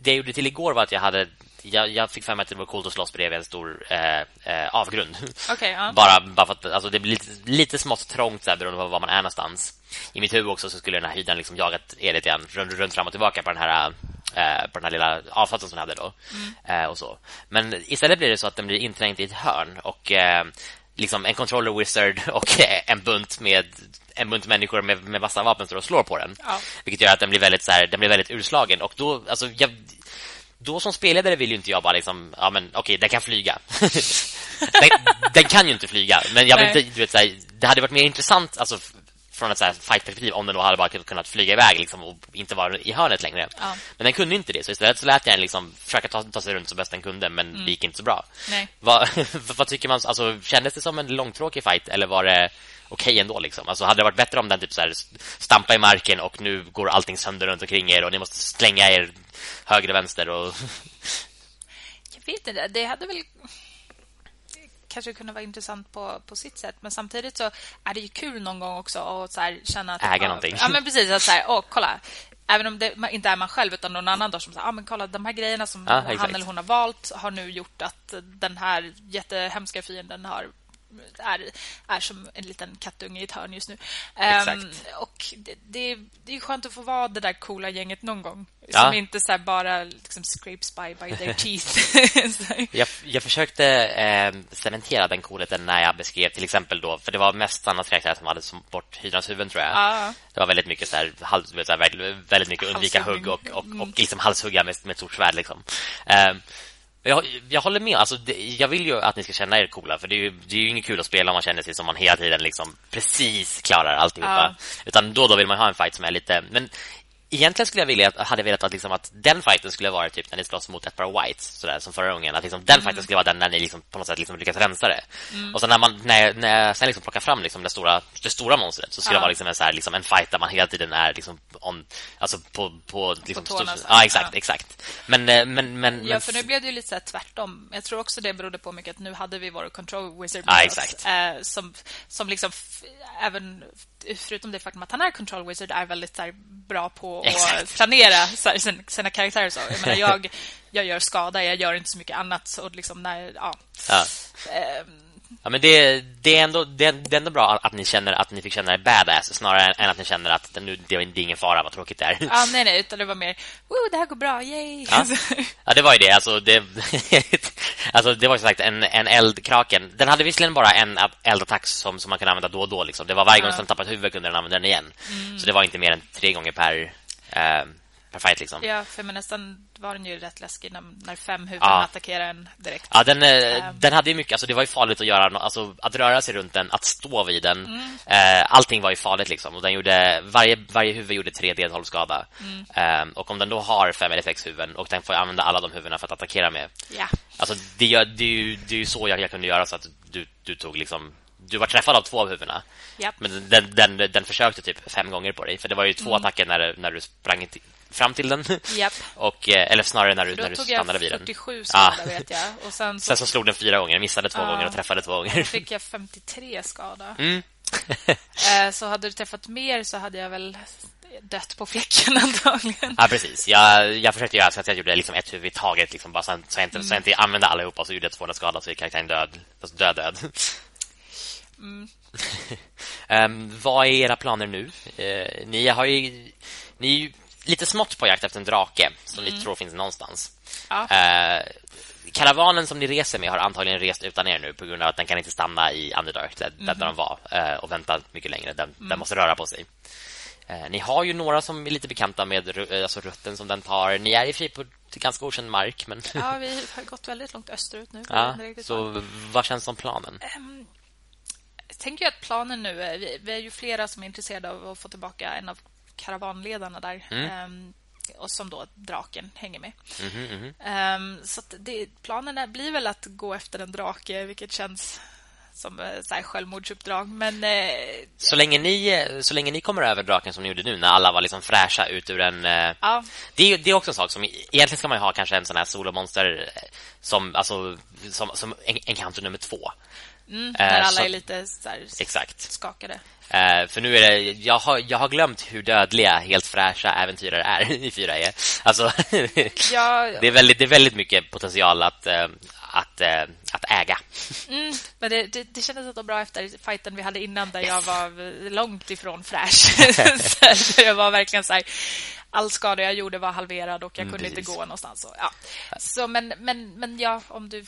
det jag gjorde till igår var att jag hade jag, jag fick för mig att det var coolt att slåss bredvid en stor eh, eh, avgrund. Okay, ja. bara, bara för att alltså, det blir lite, lite smått trångt så här, beroende på var man är någonstans. I mitt huvud också så skulle den här hydran liksom jagat er lite grann runt, runt fram och tillbaka på den här eh, på den här lilla avfallet som den hade då. Mm. Eh, och så. Men istället blir det så att den blir inträngd i ett hörn och liksom en controller wizard och en bunt med en bunt människor med, med vassa vapen står och slår på den. Ja. Vilket gör att den blir väldigt så här, den blir väldigt urslagen och då alltså jag, då som spelledare vill ju inte jag bara liksom ja men okej, okay, den kan flyga. den, den, kan ju inte flyga, men jag vill inte du vet så här, det hade varit mer intressant alltså från ett så fight-perspektiv om den då hade bara kunnat flyga iväg liksom, och inte vara i hörnet längre. Ja. Men den kunde inte det, så istället så lät jag den liksom försöka ta, ta sig runt så bäst den kunde, men mm. det gick inte så bra. Vad, vad tycker man? Alltså, kändes det som en långtråkig fight eller var det okej okay ändå liksom. Alltså hade det varit bättre om den typ så här stampa i marken och nu går allting sönder runt omkring er och ni måste slänga er höger och vänster och Jag vet inte, det hade väl kanske kunde vara intressant på, på sitt sätt. Men samtidigt så är det ju kul någon gång också att så här, känna att... Äga någonting. Ja, men precis. Att så här, åh, kolla. Även om det inte är man själv utan någon annan då som säger, ah, men kolla, de här grejerna som ja, han eller hon har valt har nu gjort att den här jättehemska fienden har är, är som en liten kattunge i ett hörn just nu. Um, och det, det, det, är skönt att få vara det där coola gänget någon gång. Ja. Som inte så bara liksom scrapes by by their teeth. jag, jag försökte eh, cementera den coolheten när jag beskrev till exempel då, för det var mest andra karaktärer som hade som bort hydrans huvuden tror jag. Ja. Det var väldigt mycket så här, så här, väldigt mycket undvika hugg och, och, och, och liksom halshugga med, med ett stort svärd liksom. Um, jag, jag håller med. Alltså, det, jag vill ju att ni ska känna er coola. För det är, ju, det är ju inget kul att spela om man känner sig som man hela tiden liksom precis klarar alltihopa. Ja. Utan då, då vill man ha en fight som är lite... Men egentligen skulle jag vilja hade velat att, liksom, att den fighten skulle vara typ när ni slåss mot ett par whites sådär, som förra gången att liksom, den mm. fighten skulle vara den när ni liksom, på något sätt liksom, lyckas rensa det. Mm. Och så när man när, när jag sen liksom plockar fram liksom, det stora det stora monstret så skulle ja. det vara liksom en så här, liksom en fight där man hela tiden är liksom on, alltså på på liksom på tårna, ja exakt ja. exakt. Men men men, men Ja, för nu blev det ju lite så tvärtom. Jag tror också det berodde på mycket att nu hade vi vår control wizard ja, exakt. Oss, eh, som som liksom även förutom det faktum att han är control wizard är väldigt så här, bra på Exakt. att planera så här, sina, sina karaktärer så. Jag menar jag jag gör skada, jag gör inte så mycket annat och liksom när ja. ja. Eh, Ja, men det, det, är ändå, det, det, är ändå bra att ni känner att ni fick känna er badass snarare än att ni känner att det, nu, det är ingen fara vad tråkigt det är. Ja, nej, nej, utan det var mer det här går bra, yay! Ja, ja det var ju det. Alltså, det, alltså, det var ju sagt en, en eldkraken. Den hade visserligen bara en eldattack som, som man kunde använda då och då. Liksom. Det var varje gång ja. som tappade huvud kunde den använda den igen. Mm. Så det var inte mer än tre gånger per... Eh, per fight liksom. Ja, för men nästan var den ju rätt läskig när, när fem huvuden ja. attackerade en direkt. Ja, den, um. den hade ju mycket, alltså det var ju farligt att göra alltså att röra sig runt den, att stå vid den. Mm. Eh, allting var ju farligt liksom och den gjorde varje varje huvud gjorde 3 D12 skada. Mm. Eh, och om den då har fem eller sex huvuden och den får använda alla de huvudena för att attackera med. Ja. Alltså det, gör, det, är ju, det är ju så jag, jag kunde göra så att du, du tog liksom du var träffad av två av huvudena. Yep. Men den, den, den försökte typ fem gånger på dig. För det var ju två mm. attacker när, när du sprang fram till den. Yep. Och, eh, eller snarare när du, när du stannade vid den. Då tog jag 47 skada, ja. vet jag. Och sen, så... sen så slog den fyra gånger, missade två ja. gånger och träffade två gånger. Då fick jag 53 skada. Mm. Eh, så hade du träffat mer så hade jag väl dött på fläcken antagligen. Ja, precis. Jag, jag försökte göra så att jag gjorde liksom ett huvud i taget. Liksom, bara så, så, jag inte, mm. så jag inte använde allihopa. Så gjorde jag 200 skada så är karaktären död. Alltså död, död. Mm. um, vad är era planer nu? Uh, ni har ju... Ni lite smått på jakt efter en drake som mm. ni tror finns någonstans. Ja. Uh, karavanen som ni reser med har antagligen rest utan er nu på grund av att den kan inte stanna i Underdark där, mm. där de var uh, och vänta mycket längre. Den, mm. den måste röra på sig. Uh, ni har ju några som är lite bekanta med alltså rutten som den tar. Ni är i fri på ganska okänd mark. Men ja, vi har gått väldigt långt österut nu. Ja, så vad känns som planen? Um, jag tänker att planen nu är... Vi, vi är ju flera som är intresserade av att få tillbaka en av karavanledarna där. Mm. Um, och som då draken hänger med. Mm um, så det, planen är, blir väl att gå efter en drake, vilket känns som eh, så här självmordsuppdrag. Men, eh, så, länge ni, eh, så länge ni kommer över draken som ni gjorde nu, när alla var liksom fräscha ut ur en... Ja. det, är, det är också en sak som... Egentligen ska man ha kanske en sån här solomonster som, alltså, som, som encounter nummer två. Mm, när alla så, är lite exakt. skakade. Uh, för nu är det jag har, jag har glömt hur dödliga helt fräscha äventyrare är i 4E. Alltså ja, det är väldigt det är väldigt mycket potential att uh, att uh, att äga. Mm, men det, det, det kändes så bra efter fighten vi hade innan där yes. jag var långt ifrån fräsch. så jag var verkligen så här all skada jag gjorde var halverad och jag mm, kunde precis. inte gå någonstans. Så, ja. så men men men ja, om du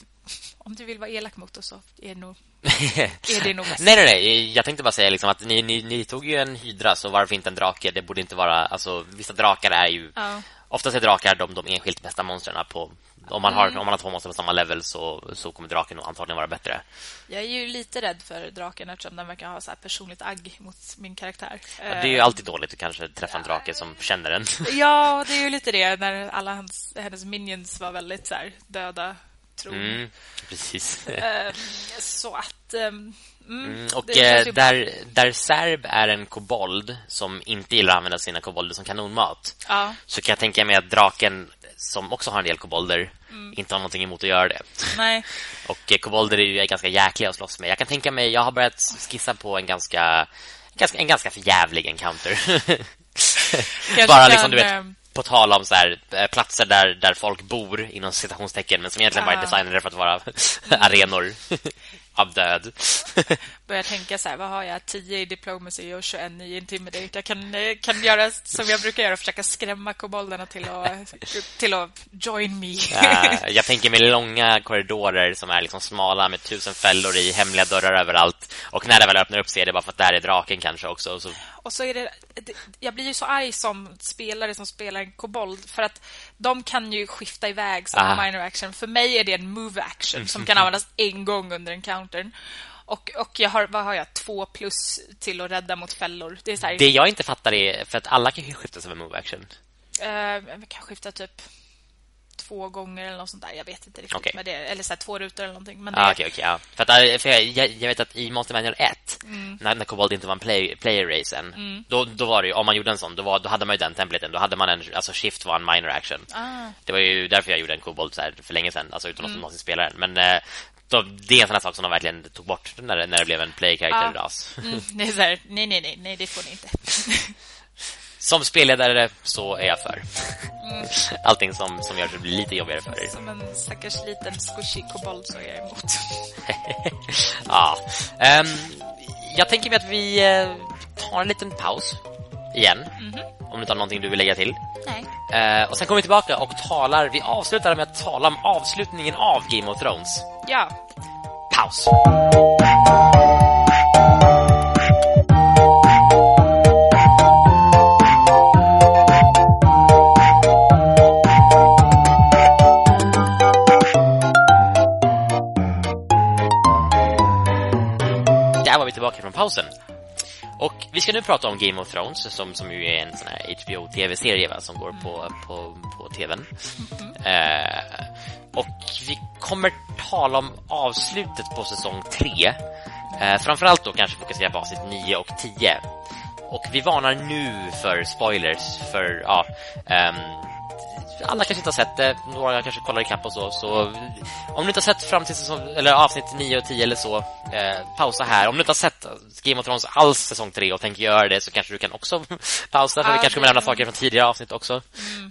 om du vill vara elak mot oss så är det nog är det nog bäst. nej, nej, nej. Jag tänkte bara säga liksom att ni, ni, ni tog ju en hydra, så varför inte en drake? Det borde inte vara... Alltså, vissa drakar är ju... Ja. Oftast är drakar de, de enskilt bästa monstren på... Om man, har, mm. om man har två monster på samma level så, så kommer draken antagligen vara bättre. Jag är ju lite rädd för draken eftersom den verkar ha så personligt agg mot min karaktär. Ja, det är ju alltid dåligt att kanske träffa en drake som känner den. Ja, det är ju lite det när alla hans, hennes minions var väldigt så döda tror mm, precis. Ehm, så att... Um, mm, och eh, där, där Serb är en kobold som inte gillar att använda sina kobolder som kanonmat ja. så kan jag tänka mig att draken som också har en del kobolder mm. inte har någonting emot att göra det. Nej. Och eh, kobolder är ju ganska jäkliga att slåss med. Jag kan tänka mig, jag har börjat skissa på en ganska, ganska en ganska förjävlig encounter. Bara liksom, du vet, ehm, på tal om så här, eh, platser där, där folk bor inom citationstecken men som egentligen bara är designade för att vara arenor av död. Börjar tänka så här, vad har jag? 10 i diplomacy och 21 i intimidate. Jag kan, eh, kan göra som jag brukar göra, försöka skrämma kobolderna till att, till att join me. ja, jag tänker mig långa korridorer som är liksom smala med tusen fällor i, hemliga dörrar överallt. Och när det väl öppnar upp sig är det bara för att där är draken kanske också. Och så, och så är det, jag blir ju så arg som spelare som spelar en kobold för att de kan ju skifta iväg som Aha. minor action. För mig är det en move action som kan användas en gång under encountern. Och, och jag har, vad har jag? Två plus till att rädda mot fällor. Det, är så här... det jag inte fattar är, för att alla kan ju skifta som en move action. Uh, vi kan skifta typ två gånger eller något sånt där. Jag vet inte riktigt okay. med det. Eller så här, två rutor eller någonting. Men ah, okay, okay, ja. För, att, eh, för jag, jag, vet att i Monster Manual 1, mm. när, när Kobold inte var en play, player racen, mm. då, då var det ju, om man gjorde en sån, då, var, då hade man ju den templaten. Då hade man en, alltså shift var en minor action. Ah. Det var ju därför jag gjorde en Kobold så här för länge sedan, alltså utan mm. att någonsin spela den. Men eh, då, det är en sån här sak som de verkligen tog bort när när det blev en play-karaktär ah. ras. Mm, nej, nej, nej, nej, det får ni inte. som spelledare så är jag för. Mm. Allting som, som gör det blir lite jobbigare för dig. Som en stackars liten squishy kobold så är jag emot. ja. Um, jag tänker att vi uh, tar en liten paus igen. Mm -hmm. Om du har någonting du vill lägga till. Nej. Uh, och sen kommer vi tillbaka och talar. Vi avslutar med att tala om avslutningen av Game of Thrones. Ja. Paus. Ska nu prata om Game of Thrones som, som ju är en sån här HBO-tv-serie som går på, på, på tvn. Mm. Eh, och vi kommer tala om avslutet på säsong 3. Eh, framförallt då kanske fokusera på avsnitt 9 och 10. Och vi varnar nu för spoilers för ja, um, alla kanske inte har sett det, några kanske kollar ikapp och så, så om du inte har sett fram till säsong, eller avsnitt 9 och 10 eller så, eh, pausa här. Om du inte har sett Game of Thrones alls säsong 3 och tänker göra det så kanske du kan också pausa, för ah, vi kanske kommer lämna saker från tidigare avsnitt också.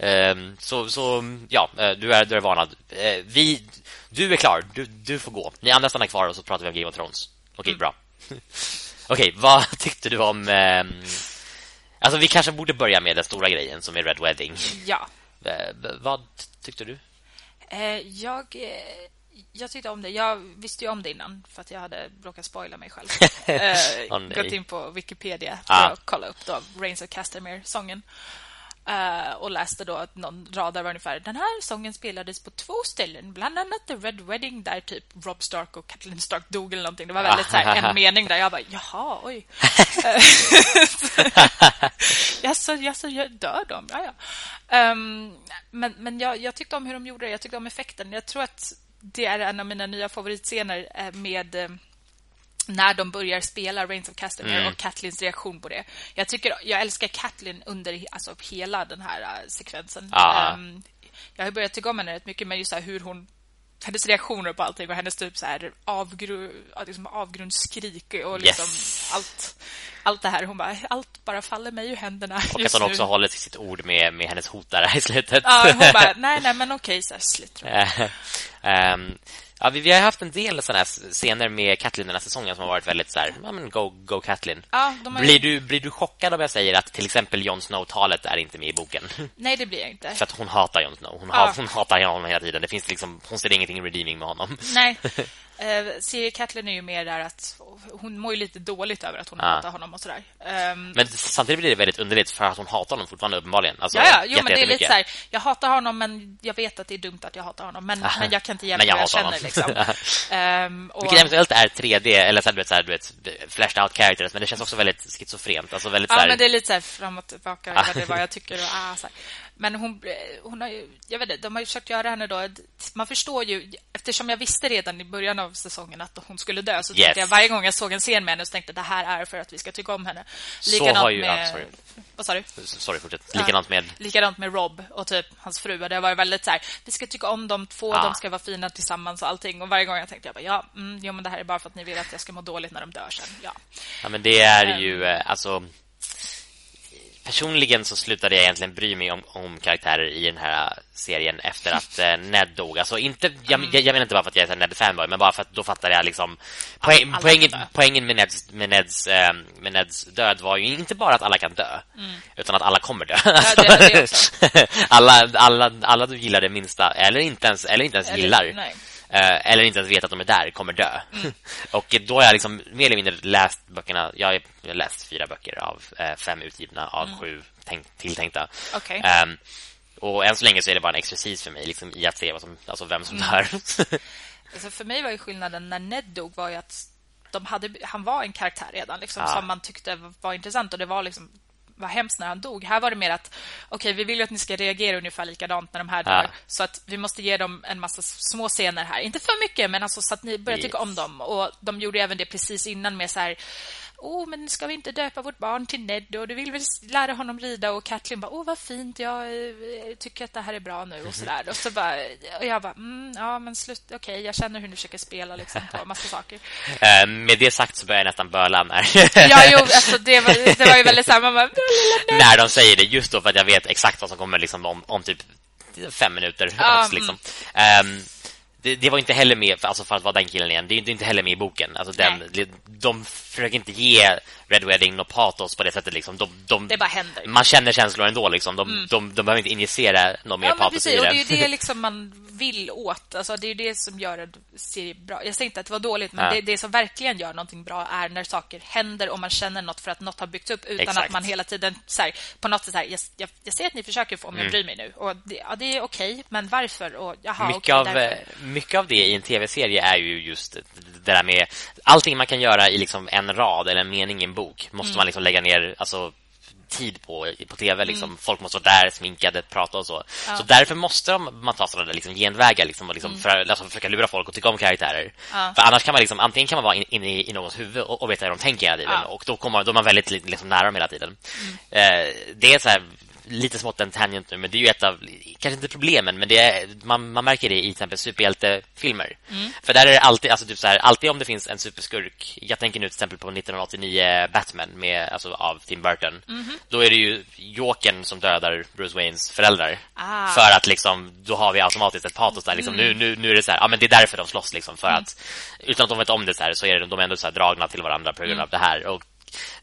Mm. Eh, så, så, ja, eh, du är, du är varnad. Eh, vi, du är klar, du, du får gå. Ni andra stannar kvar och så pratar vi om Game of Thrones. Okej, okay, mm. bra. Okej, okay, vad tyckte du om... Eh, alltså, vi kanske borde börja med den stora grejen som är Red Wedding. Ja. Eh, vad tyckte du? Eh, jag, eh, jag tyckte om det. Jag visste ju om det innan för att jag hade råkat spoila mig själv. oh, gått in på Wikipedia för ah. att kolla upp då Reigns of Castamere-sången. Uh, och läste då att någon rad var ungefär Den här sången spelades på två ställen Bland annat The Red Wedding Där typ Rob Stark och Kathleen Stark dog eller någonting. Det var väldigt så här, en mening där. Jag bara Jaha, oj. Jaså, jaså, dör de? Ja, ja. Um, men men jag, jag tyckte om hur de gjorde det. Jag tyckte om effekten. Jag tror att det är en av mina nya favoritscener eh, med eh, när de börjar spela Reigns of Castamere mm. och Katlins reaktion på det. Jag tycker jag älskar Katlin under alltså hela den här uh, sekvensen. Um, jag har börjat tycka om henne rätt mycket men just så hur hon hennes reaktioner på allting och hennes typ så här avgru, liksom avgrundsskrik och liksom yes. allt allt det här hon bara allt bara faller mig ur händerna och att hon också håller till sitt ord med med hennes hot där i slutet. Ja, hon bara nej nej men okej så här slut. um, Ja, vi, vi har haft en del sådana scener med Katlin den här säsongen som har varit väldigt så här, ja men go go Katlin. Ja, blir du blir du chockad om jag säger att till exempel Jon Snow talet är inte med i boken? Nej, det blir jag inte. För att hon hatar Jon Snow. Hon, ja. hon hatar honom hela tiden. Det finns liksom hon ser ingenting redeeming med honom. Nej. Eh, Siri Catlin är ju mer där att hon mår ju lite dåligt över att hon ja. hatar honom och sådär. Um, men samtidigt blir det väldigt underligt för att hon hatar honom fortfarande uppenbarligen. Alltså, ja, ja, jo, men det är lite så här, jag hatar honom men jag vet att det är dumt att jag hatar honom. Men, men jag kan inte hjälpa vad jag känner. Liksom. um, och... Vilket eventuellt är 3D, eller så här, du vet, så här, du vet, flashed out characters, men det känns också väldigt schizofrent. Alltså väldigt, ja, så här... men det är lite så här fram och tillbaka vad, det, vad jag tycker. Och, ah, så. Men hon, hon har ju, jag vet inte, de har ju försökt göra henne då man förstår ju eftersom jag visste redan i början av säsongen att hon skulle dö så yes. tänkte jag varje gång jag såg en scen med henne så tänkte det här är för att vi ska tycka om henne. Likadant så har ju, med sorry. Vad sa du? Sorry, fortsätt. Likadant med ja, likadant med Rob och typ hans fru. Det var väldigt så här, vi ska tycka om de två, ja. de ska vara fina tillsammans och allting och varje gång jag tänkte jag bara ja, mm, ja men det här är bara för att ni vill att jag ska må dåligt när de dör sen. Ja. Ja men det är ju eh, alltså personligen så slutade jag egentligen bry mig om, om karaktärer i den här serien efter att eh, Ned dog. Alltså inte, jag, mm. jag, jag menar inte bara för att jag är en Ned-fanboy, men bara för att då fattade jag liksom... Poäng, poängen, poängen med Neds, med, Neds, eh, med Neds död var ju inte bara att alla kan dö, mm. utan att alla kommer dö. Ja, det, det alla, alla, alla du gillar det minsta, eller inte ens, eller inte ens eller, gillar. Nej Eh, eller inte ens vet att de är där, kommer dö. Mm. och då har jag liksom mer eller mindre läst böckerna. Jag har läst fyra böcker av eh, fem utgivna av mm. sju tänk, tilltänkta. Okay. Ehm, och än så länge så är det bara en exercis för mig liksom, i att se vad som, alltså vem som mm. dör. alltså för mig var ju skillnaden när Ned dog var att de hade, han var en karaktär redan liksom, ja. som man tyckte var intressant och det var liksom var hemskt när han dog. Här var det mer att okej, okay, vi vill ju att ni ska reagera ungefär likadant när de här dör. Så att vi måste ge dem en massa små scener här. Inte för mycket, men alltså så att ni börjar yes. tycka om dem. Och de gjorde även det precis innan med så här åh, men ska vi inte döpa vårt barn till Ned? Och du vill väl lära honom rida? Och Kathleen bara, åh, vad fint, jag eh, tycker att det här är bra nu och sådär. Och så bara, och jag bara, mm, ja, men slut, okej, okay, jag känner hur ni försöker spela liksom på massa saker. Uh, med det sagt så börjar jag nästan böla när... ja, jo, alltså det var, det var ju väldigt så man bara, När de säger det, just då för att jag vet exakt vad som kommer liksom om, om typ fem minuter. Um, liksom. Um, det, det, var inte heller med alltså för att vara den killen igen. Det är inte heller med i boken. Alltså den, de försöker inte ge Red Wedding något patos på det sättet liksom. De, de, det bara händer. Man känner känslor ändå liksom. De, mm. de, de behöver inte injicera något mer ja, patos precis, i det. Och det är det liksom man vill åt. Alltså det är det som gör en serie bra. Jag säger inte att det var dåligt, men ja. det, det, som verkligen gör någonting bra är när saker händer och man känner något för att något har byggts upp utan Exakt. att man hela tiden så här, på något sätt så här, jag, jag, jag, ser att ni försöker få mig mm. att bry mig nu och det, ja, det är okej, okay, men varför och jaha, mycket okay, av därför. mycket av det i en tv-serie är ju just det där med allting man kan göra i liksom en rad eller en mening i en bok måste mm. man liksom lägga ner alltså tid på på tv liksom mm. folk måste vara där sminkade prata och så. Ja. Så därför måste man ta sådana där liksom genvägar liksom och liksom mm. för, alltså, försöka lura folk och tycka om karaktärer. Ja. För annars kan man liksom antingen kan man vara inne in i, i någons huvud och, och veta hur de tänker hela tiden ja. och då kommer då är man väldigt liksom nära dem hela tiden. Mm. Eh, det är så här lite smått en tangent nu, men det är ju ett av kanske inte problemen, men det är, man, man märker det i till exempel superhjältefilmer. Mm. För där är det alltid alltså typ så här, alltid om det finns en superskurk. Jag tänker nu till exempel på 1989 Batman med alltså av Tim Burton. Mm. Då är det ju Jokern som dödar Bruce Waynes föräldrar. Ah. För att liksom då har vi automatiskt ett patos där liksom mm. nu nu nu är det så här, ja men det är därför de slåss liksom för mm. att utan att de vet om det så här så är det, de ändå så här dragna till varandra på grund mm. av det här och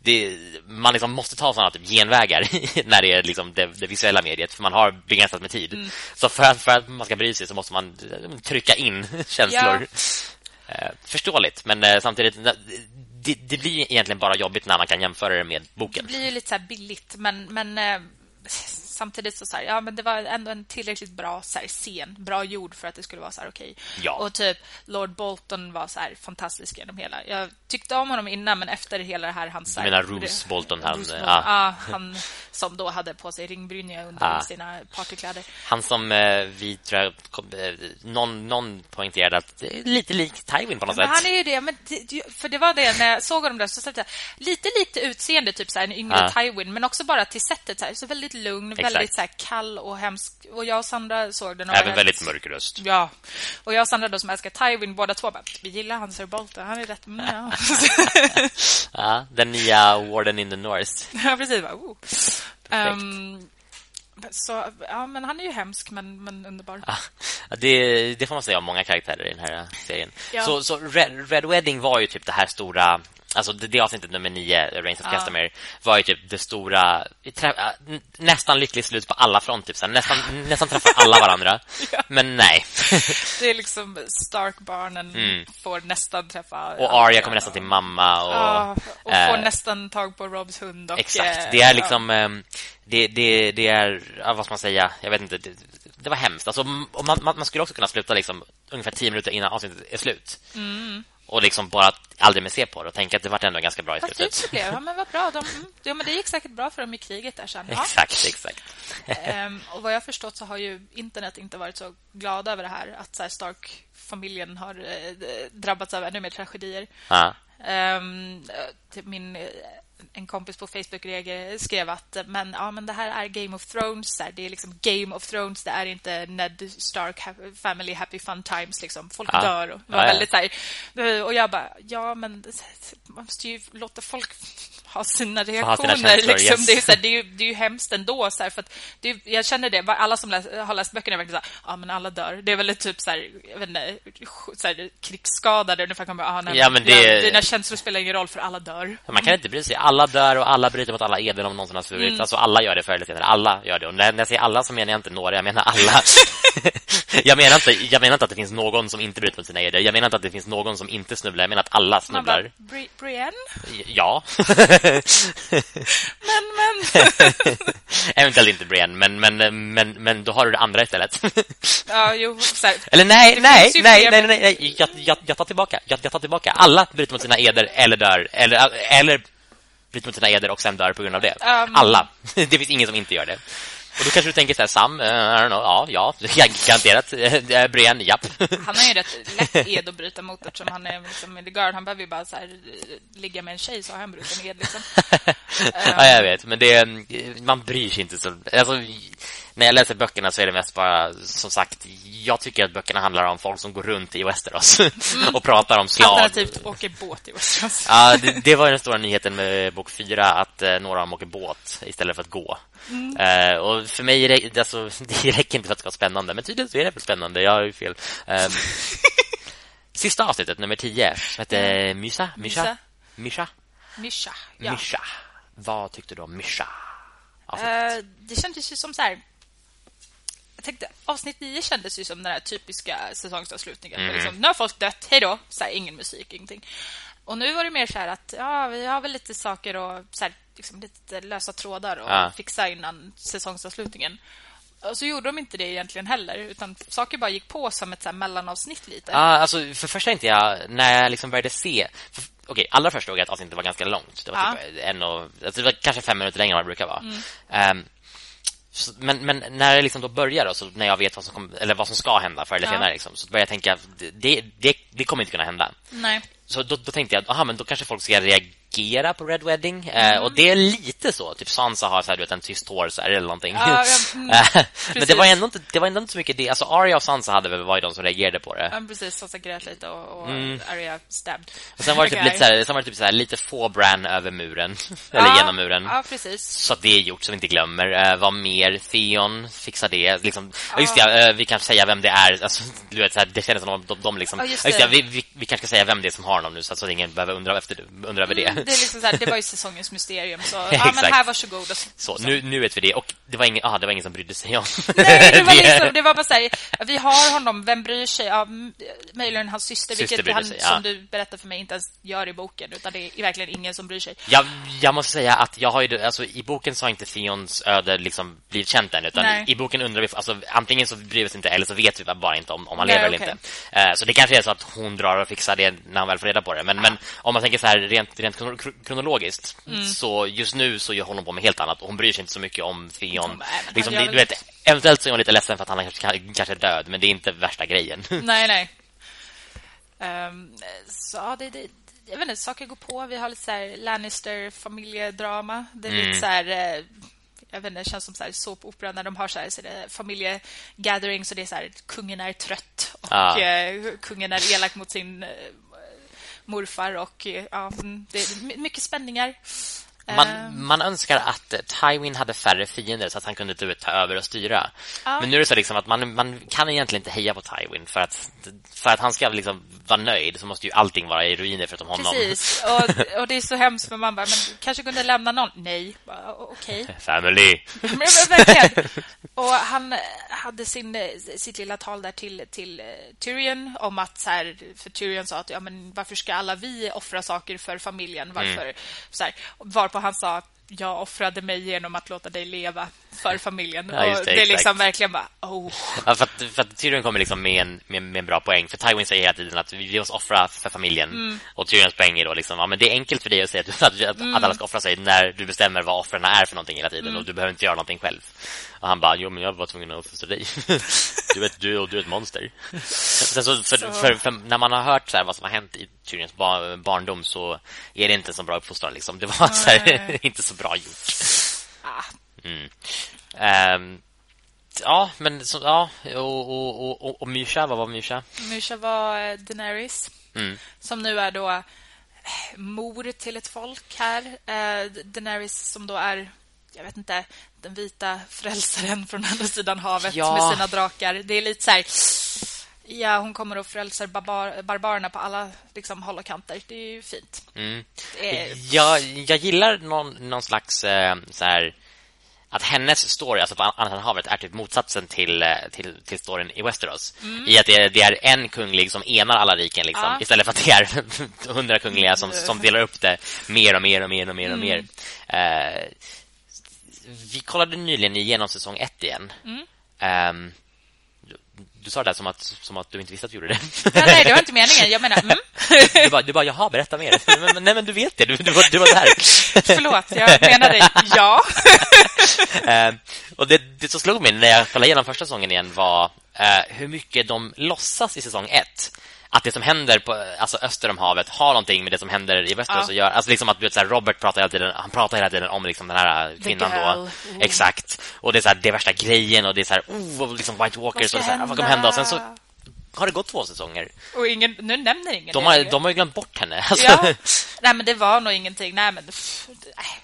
det, man liksom måste ta sådana typ genvägar när det är liksom det, det, visuella mediet för man har begränsat med tid. Mm. Så för att, för att man ska bry sig så måste man eh, trycka in känslor. Eh, förståeligt, men eh, samtidigt det, det, blir egentligen bara jobbigt när man kan jämföra det med boken. Det blir ju lite så billigt, men, men samtidigt så, så här, ja men det var ändå en tillräckligt bra så här, scen, bra gjord för att det skulle vara så här okej. Okay. Ja. Och typ Lord Bolton var så här fantastisk genom hela. Jag tyckte om honom innan men efter hela det här hans Du menar Bruce Bolton han Bruce Bolton, ja. ja. han som då hade på sig ringbrynja under ja. sina partykläder. Han som eh, vi tror jag eh, någon någon poängterade att det är lite lik Tywin på något men sätt. Han är ju det, men för det var det när jag såg honom där så sa jag lite lite utseende typ så här, en yngre ja. Tywin men också bara till sättet så här, så väldigt lugn. Väldigt så här, kall och hemsk. Och jag och Sandra såg den. Och Även väldigt mörk röst. Ja. Och jag och Sandra då som älskar Tywin, båda två bara, vi gillar han Sir Bolton. Han är rätt... Ja. ja, den nya Warden in the North. ja, precis. Bara, oh. um, så, ja, men han är ju hemsk, men, men underbar. Ja, det, det får man säga om många karaktärer i den här serien. Ja. Så, så Red, Red Wedding var ju typ det här stora Alltså det, det avsnittet nummer nio, Reigns of ja. Castamere Var ju typ det stora Nästan lyckligt slut på alla front typ, såhär. Nästan, nästan träffar alla varandra ja. Men nej Det är liksom Stark-barnen mm. Får nästan träffa Och Arya kommer nästan till mamma Och, ja, och får äh, nästan tag på Robs hund och, Exakt, det är liksom ehm, det, det, det är, vad ska man säga Jag vet inte, det, det var hemskt alltså, man, man, skulle också kunna sluta liksom Ungefär tio minuter innan avsnittet är slut mm och liksom bara aldrig mer se på det och tänka att det var ändå ganska bra i slutet. Vad det blev. Ja, men vad bra. De, ja, men det gick säkert bra för dem i kriget där sen. Ja. Exakt, exakt. ehm, och vad jag förstått så har ju internet inte varit så glada över det här att så här, Stark-familjen har eh, drabbats av ännu mer tragedier. Ja. Ehm, min en kompis på Facebook skrev att men, ja, men det här är Game of Thrones. Det är liksom Game of Thrones. Det är inte Ned Stark Family Happy Fun Times. Liksom. Folk ja. dör. Och, var ja, väldigt, ja. Här, och jag bara, ja, men man måste ju låta folk ha sina reaktioner. Ha sina känslor, liksom. yes. det, är så här, det, är ju, det är ju hemskt ändå. Så här, för att det jag känner det. Alla som läs, har läst böckerna är verkligen så här, ja, men alla dör. Det är väl typ så här, jag vet inte, så här, krigsskadade. Ungefär kommer, ah, nej, ja, men det... Dina känslor spelar ingen roll för alla dör. Man kan inte bry sig. Alla dör och alla bryter mot alla eder om någonsin har svurit. Mm. Alltså alla gör det förr eller senare. Alla gör det. Och när, när jag säger alla så menar jag inte några, jag menar alla. jag, menar inte, jag menar inte att det finns någon som inte bryter mot sina eder. Jag menar inte att det finns någon som inte snubblar. Jag menar att alla snubblar. Bara, Brienne? Ja. men, men. Eventuellt inte Brienne, men, men, men, men då har du det andra istället. ja, jo. Här, eller nej, nej, nej, nej, nej, nej. Jag, jag, jag tar tillbaka. Jag, jag tar tillbaka. Alla bryter mot sina eder eller dör. Eller, eller bryter mot sina eder och sen dör på grund av det. Um, Alla. det finns ingen som inte gör det. Och då kanske du tänker så här, Sam, uh, I don't know, ja, ja, garanterat, uh, Brian, japp. Han har ju rätt lätt ed att bryta mot eftersom han är liksom The Guard. Han behöver ju bara så här, ligga med en tjej så har han brutit ed liksom. ja, jag vet, men det, man bryr sig inte så... Alltså, när jag läser böckerna så är det mest bara, som sagt, jag tycker att böckerna handlar om folk som går runt i Westeros mm. och pratar om slav. Alternativt åker båt i Westeros. ja, det, det, var den stora nyheten med bok fyra, att eh, några av dem åker båt istället för att gå. Mm. Eh, och för mig, alltså, det räcker inte för att det ska vara spännande, men tydligen så är det väl spännande, jag har ju fel. Eh, sista avsnittet, nummer tio, som heter Mysa? Mysha? Mysha? Mysha, ja. Mysha. Vad tyckte du om Mysha? Uh, det kändes ju som så här jag tänkte, avsnitt 9 kändes ju som den här typiska säsongsavslutningen. Mm. Liksom, nu har folk dött, hej då. Så här, ingen musik, ingenting. Och nu var det mer så här att ja, vi har väl lite saker och så här, liksom, lite lösa trådar och ja. fixa innan säsongsavslutningen. Och så gjorde de inte det egentligen heller utan saker bara gick på som ett så mellanavsnitt lite. Ja, alltså för första inte jag när jag liksom började se för, okej, allra första såg jag att avsnittet var ganska långt. Det var ja. typ en och alltså det var kanske fem minuter längre än vad det brukar vara. Mm. Um, men, men när det liksom då börjar då, så när jag vet vad som, kom, eller vad som ska hända förr eller ja. senare liksom, så börjar jag tänka det, det, det kommer inte kunna hända. Nej. Så då, då tänkte jag, aha, men då kanske folk ska reagera reagera på Red Wedding eh, mm. och det är lite så typ Sansa har så här, du vet en tyst hår så här, eller någonting. Ja, ja, mm, men det var ändå inte det var ändå inte så mycket det. Alltså Arya och Sansa hade väl varit de som reagerade på det. Ja, precis. Sansa grät lite och, och mm. Arya stabbed. Och sen var det typ lite så här, sen var det typ så här, lite få Bran över muren eller genom muren. Ja, precis. Så det är gjort så vi inte glömmer. Uh, vad mer Theon fixar det liksom. Just det, vi kan säga vem det är. Alltså du vet så här, det känns som de, de, de liksom. Ja, just det. Just det vi, vi, vi kanske ska säga vem det är som har dem nu så att ingen behöver undra efter undra över det. Det är liksom så här, det var ju säsongens mysterium så ja men här varsågod och så. så nu nu vet vi det och det var ingen ah, det var ingen som brydde sig om. Nej, det var liksom det var bara så här, vi har honom, vem bryr sig? Ja, möjligen hans syster, syster vilket han sig, ja. som du berättar för mig inte ens gör i boken utan det är verkligen ingen som bryr sig. Jag, jag måste säga att jag har ju alltså i boken så har inte Theons öde liksom blivit känt än utan Nej. i boken undrar vi alltså antingen så bryr vi oss inte eller så vet vi bara inte om, om han Nej, lever okay. eller inte. Uh, så det kanske är så att hon drar och fixar det när han väl får reda på det men, ja. men om man tänker så här rent, rent kronologiskt mm. så just nu så gör hon på med helt annat och hon bryr sig inte så mycket om Theon. Liksom, det, du vet, eventuellt så är hon lite ledsen för att han kanske, kanske är död men det är inte värsta grejen. Nej, nej. Um, så det, det, jag vet inte, saker går på. Vi har lite så här Lannister familjedrama. Det är mm. lite så här eh, jag vet inte, det känns som så här såpopera när de har så här så det familjegathering så det är så här kungen är trött och ja. eh, kungen är elak mot sin eh, morfar och eh, ja, mm, det är mycket spänningar. Man, ehm. man önskar att Tywin hade färre fiender så att han kunde typ ta över och styra. Ja. Men nu är det så liksom att man, man kan egentligen inte heja på Tywin för att, för att han ska liksom vara nöjd så måste ju allting vara i ruiner förutom honom. Precis, och, och det är så hemskt men man bara, men kanske kunde lämna någon. Nej, okej. Okay. Family. men, verkligen. Och han hade sin, sitt lilla tal där till, till Tyrion om att så här, för Tyrion sa att ja, men varför ska alla vi offra saker för familjen? Varför? Mm. Så här, varpå han sa jag offrade mig genom att låta dig leva för familjen. Ja, det, det, är liksom verkligen bara, oh. Ja, för, att, för att Tyrion kommer liksom med en, med, med, en bra poäng. För Tywin säger hela tiden att vi måste offra för familjen. Mm. Och Tyrions poäng är då liksom, ja, men det är enkelt för dig att säga att, att, att, mm. alla ska offra sig när du bestämmer vad offren är för någonting hela tiden. Mm. Och du behöver inte göra någonting själv. Och han bara, jo men jag var tvungen att offra dig. du, vet, du, du är ett monster. Sen så, för, så. För, för, när man har hört så här, vad som har hänt i Tyrions bar, barndom så är det inte så bra uppfostran. Liksom. Det var så här, inte så bra gjort. Ah. Mm. Um, ja, men så, ja, och, och, och, och Mysha, vad var Mysha? Mysha var eh, Daenerys. Mm. Som nu är då eh, mor till ett folk här. Uh, Daenerys som då är jag vet inte, den vita frälsaren från andra sidan havet ja. med sina drakar. Det är lite så här Ja, hon kommer frälsa barbar, barbarerna på alla liksom, håll och kanter. Det är ju fint. Mm. Är... Jag, jag gillar någon, någon slags eh, så här att hennes story, alltså på sidan havet, är typ motsatsen till, eh, till, till storyn i Westeros. Mm. I att det är, det är en kunglig som enar alla riken, liksom, ja. istället för att det är hundra kungliga som, som delar upp det mer och mer och mer och mer och mer. Mm. Uh, vi kollade nyligen igenom säsong ett igen. Mm. Um, du sa det som att, som att du inte visste att du gjorde det. Ja, nej, det var inte meningen. Jag menar, mm. Du bara, du bara jaha, berätta mer. Men, men, nej, men du vet det. Du, du, var, du var där. Förlåt, jag menade ja. Eh, och det, det som slog mig när jag kollade igenom första säsongen igen var eh, hur mycket de låtsas i säsong ett att det som händer på alltså öster om havet har någonting med det som händer i Västerås ja. att göra. Alltså liksom att du vet så här, Robert pratar hela tiden han pratar hela tiden om liksom den här kvinnan då. Mm. Exakt. Och det är så här, det värsta grejen och det är så här oh liksom White Walkers och så här, vad kommer hända och sen så har det gått två säsonger. Och ingen, nu nämner ingen de har, de har ju glömt bort henne. Alltså. Ja. Nej, men det var nog ingenting. Nej, men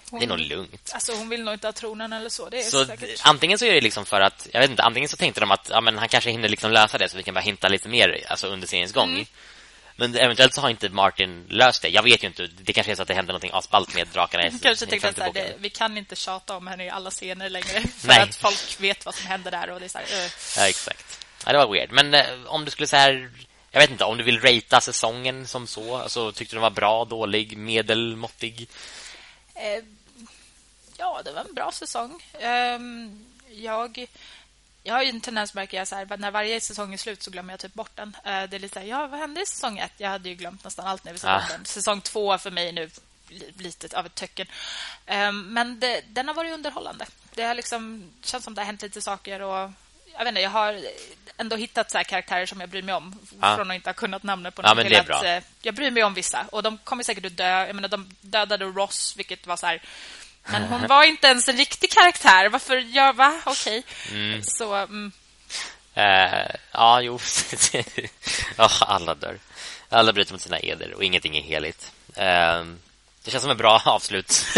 hon, det är nog lugnt. Alltså, hon vill nog inte ha tronen eller så. Det är så säkert. antingen så är det liksom för att, jag vet inte, antingen så tänkte de att ja, men han kanske hinner liksom lösa det så vi kan bara hinta lite mer alltså, under seriens gång. Mm. Men eventuellt så har inte Martin löst det. Jag vet ju inte. Det kanske är så att det händer någonting asballt med drakarna. Kanske tänkte att det, vi kan inte tjata om henne i alla scener längre. För Nej. att folk vet vad som händer där. Och det är så här, uh. Ja, exakt. Ja, det var weird. Men eh, om du skulle säga jag vet inte om du vill ratea säsongen som så. Alltså tyckte du den var bra, dålig, medelmåttig? Eh, ja, det var en bra säsong. Eh, jag jag har ju en tendens märker jag så här, när varje säsong är slut så glömmer jag typ bort den. Eh, det är lite här, ja, vad hände i säsong ett? Jag hade ju glömt nästan allt när vi såg ah. den. Säsong två för mig nu lite av ett töcken. Ehm, men det, den har varit underhållande. Det har liksom känns som det har hänt lite saker och jag vet inte, jag har ändå hittat så karaktärer som jag bryr mig om ah. från att inte ha kunnat namnet på någon ja, men det är bra. Att, eh, jag bryr mig om vissa och de kommer säkert att dö. Jag menar de dödade Ross vilket var så här men hon var inte ens en riktig karaktär. Varför gör va? Okej. Okay. Mm. Så mm. Uh, ja, jo. oh, alla dör. Alla bryter mot sina eder och ingenting är heligt. Uh, det känns som en bra avslut.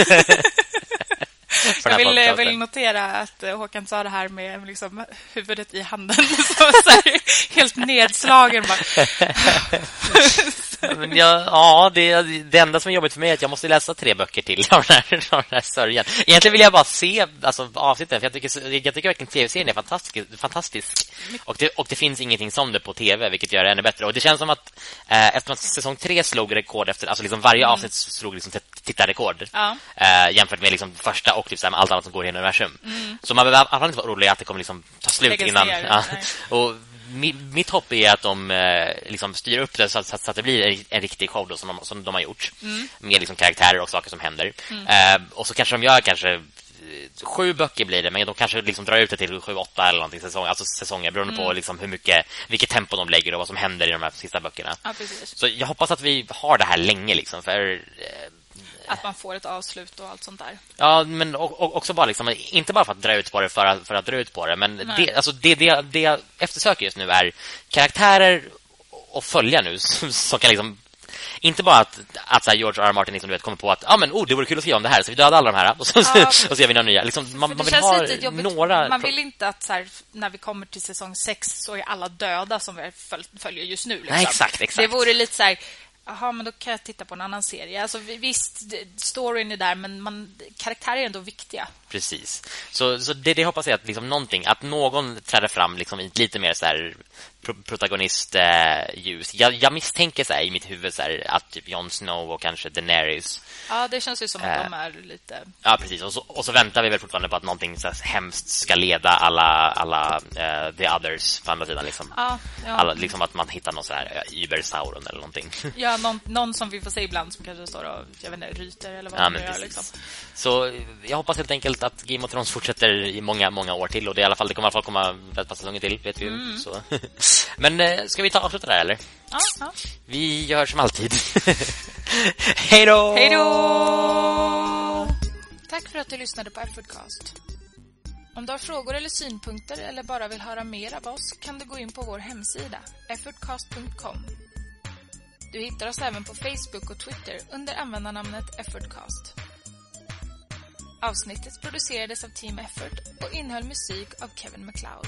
jag vill, vill, notera att eh, Håkan sa det här med liksom, huvudet i handen. så, så här, helt nedslagen. Men jag, ja, det, det enda som är jobbigt för mig är att jag måste läsa tre böcker till av den här, av den här sörjan. Egentligen vill jag bara se alltså, avsnittet, för jag tycker, jag tycker verkligen tv-serien är fantastisk. fantastisk. Och, det, och det finns ingenting som det på tv, vilket gör det ännu bättre. Och det känns som att eh, efter att säsong tre slog rekord, efter, alltså liksom varje mm. avsnitt slog liksom tittarrekord, ja. eh, jämfört med liksom första och typ, allt annat som går i universum. Mm. Så man behöver inte vara orolig att det kommer liksom ta slut innan. Ja. Och mitt hopp är att de eh, liksom styr upp det så att, så att det blir en riktig show då, som, de, som de har gjort. Mm. Med liksom karaktärer och saker som händer. Mm. Eh, och så kanske de gör kanske eh, sju böcker blir det, men de kanske liksom drar ut det till sju, åtta eller någonting säsong, alltså säsonger beroende mm. på liksom hur mycket, vilket tempo de lägger och vad som händer i de här sista böckerna. Ja, så jag hoppas att vi har det här länge liksom, för eh, att man får ett avslut och allt sånt där. Ja, men också bara liksom, inte bara för att dra ut på det för att, för att dra ut på det, men det, alltså det, det, det jag eftersöker just nu är karaktärer och följa nu som kan liksom inte bara att, att så George R. R. Martin liksom, vet, kommer på att ah, men, oh, det vore kul att skriva om det här så vi dödar alla de här och så, ja. och så gör vi några nya. Liksom, man, man vill ha några... Man vill inte att så här, när vi kommer till säsong 6 så är alla döda som vi följer just nu. Liksom. Nej, exakt, exakt. Det vore lite så här Jaha, men då kan jag titta på en annan serie. Alltså, visst, storyn är där, men man, karaktärer är ändå viktiga. Precis. Så, så det, det hoppas jag att liksom någonting, att någon träder fram liksom i lite mer så här protagonistljus. Jag, jag misstänker så här, i mitt huvud så här, att typ Jon Snow och kanske Daenerys Ja, det känns ju som att de är lite... Ja, precis. Och så, och så väntar vi väl fortfarande på att någonting så hemskt ska leda alla, alla uh, the others på andra sidan. Liksom. Ja, ja. Alla, liksom att man hittar någon så här Uber-sauron eller någonting. Ja, någon, någon, som vi får se ibland som kanske står och jag vet inte, ryter eller vad ja, de gör. Liksom. Så jag hoppas helt enkelt att Game of Thrones fortsätter i många, många år till. Och det, i alla fall, det kommer i alla fall komma ett par säsonger till, vet vi mm. så. Men uh, ska vi ta avsluta där, eller? Ja, ja. Vi gör som alltid. Hej då! Hej då! Tack för att du lyssnade på Effortcast. Om du har frågor eller synpunkter eller bara vill höra mer av oss kan du gå in på vår hemsida, effortcast.com. Du hittar oss även på Facebook och Twitter under användarnamnet Effortcast. Avsnittet producerades av Team Effort och innehöll musik av Kevin MacLeod.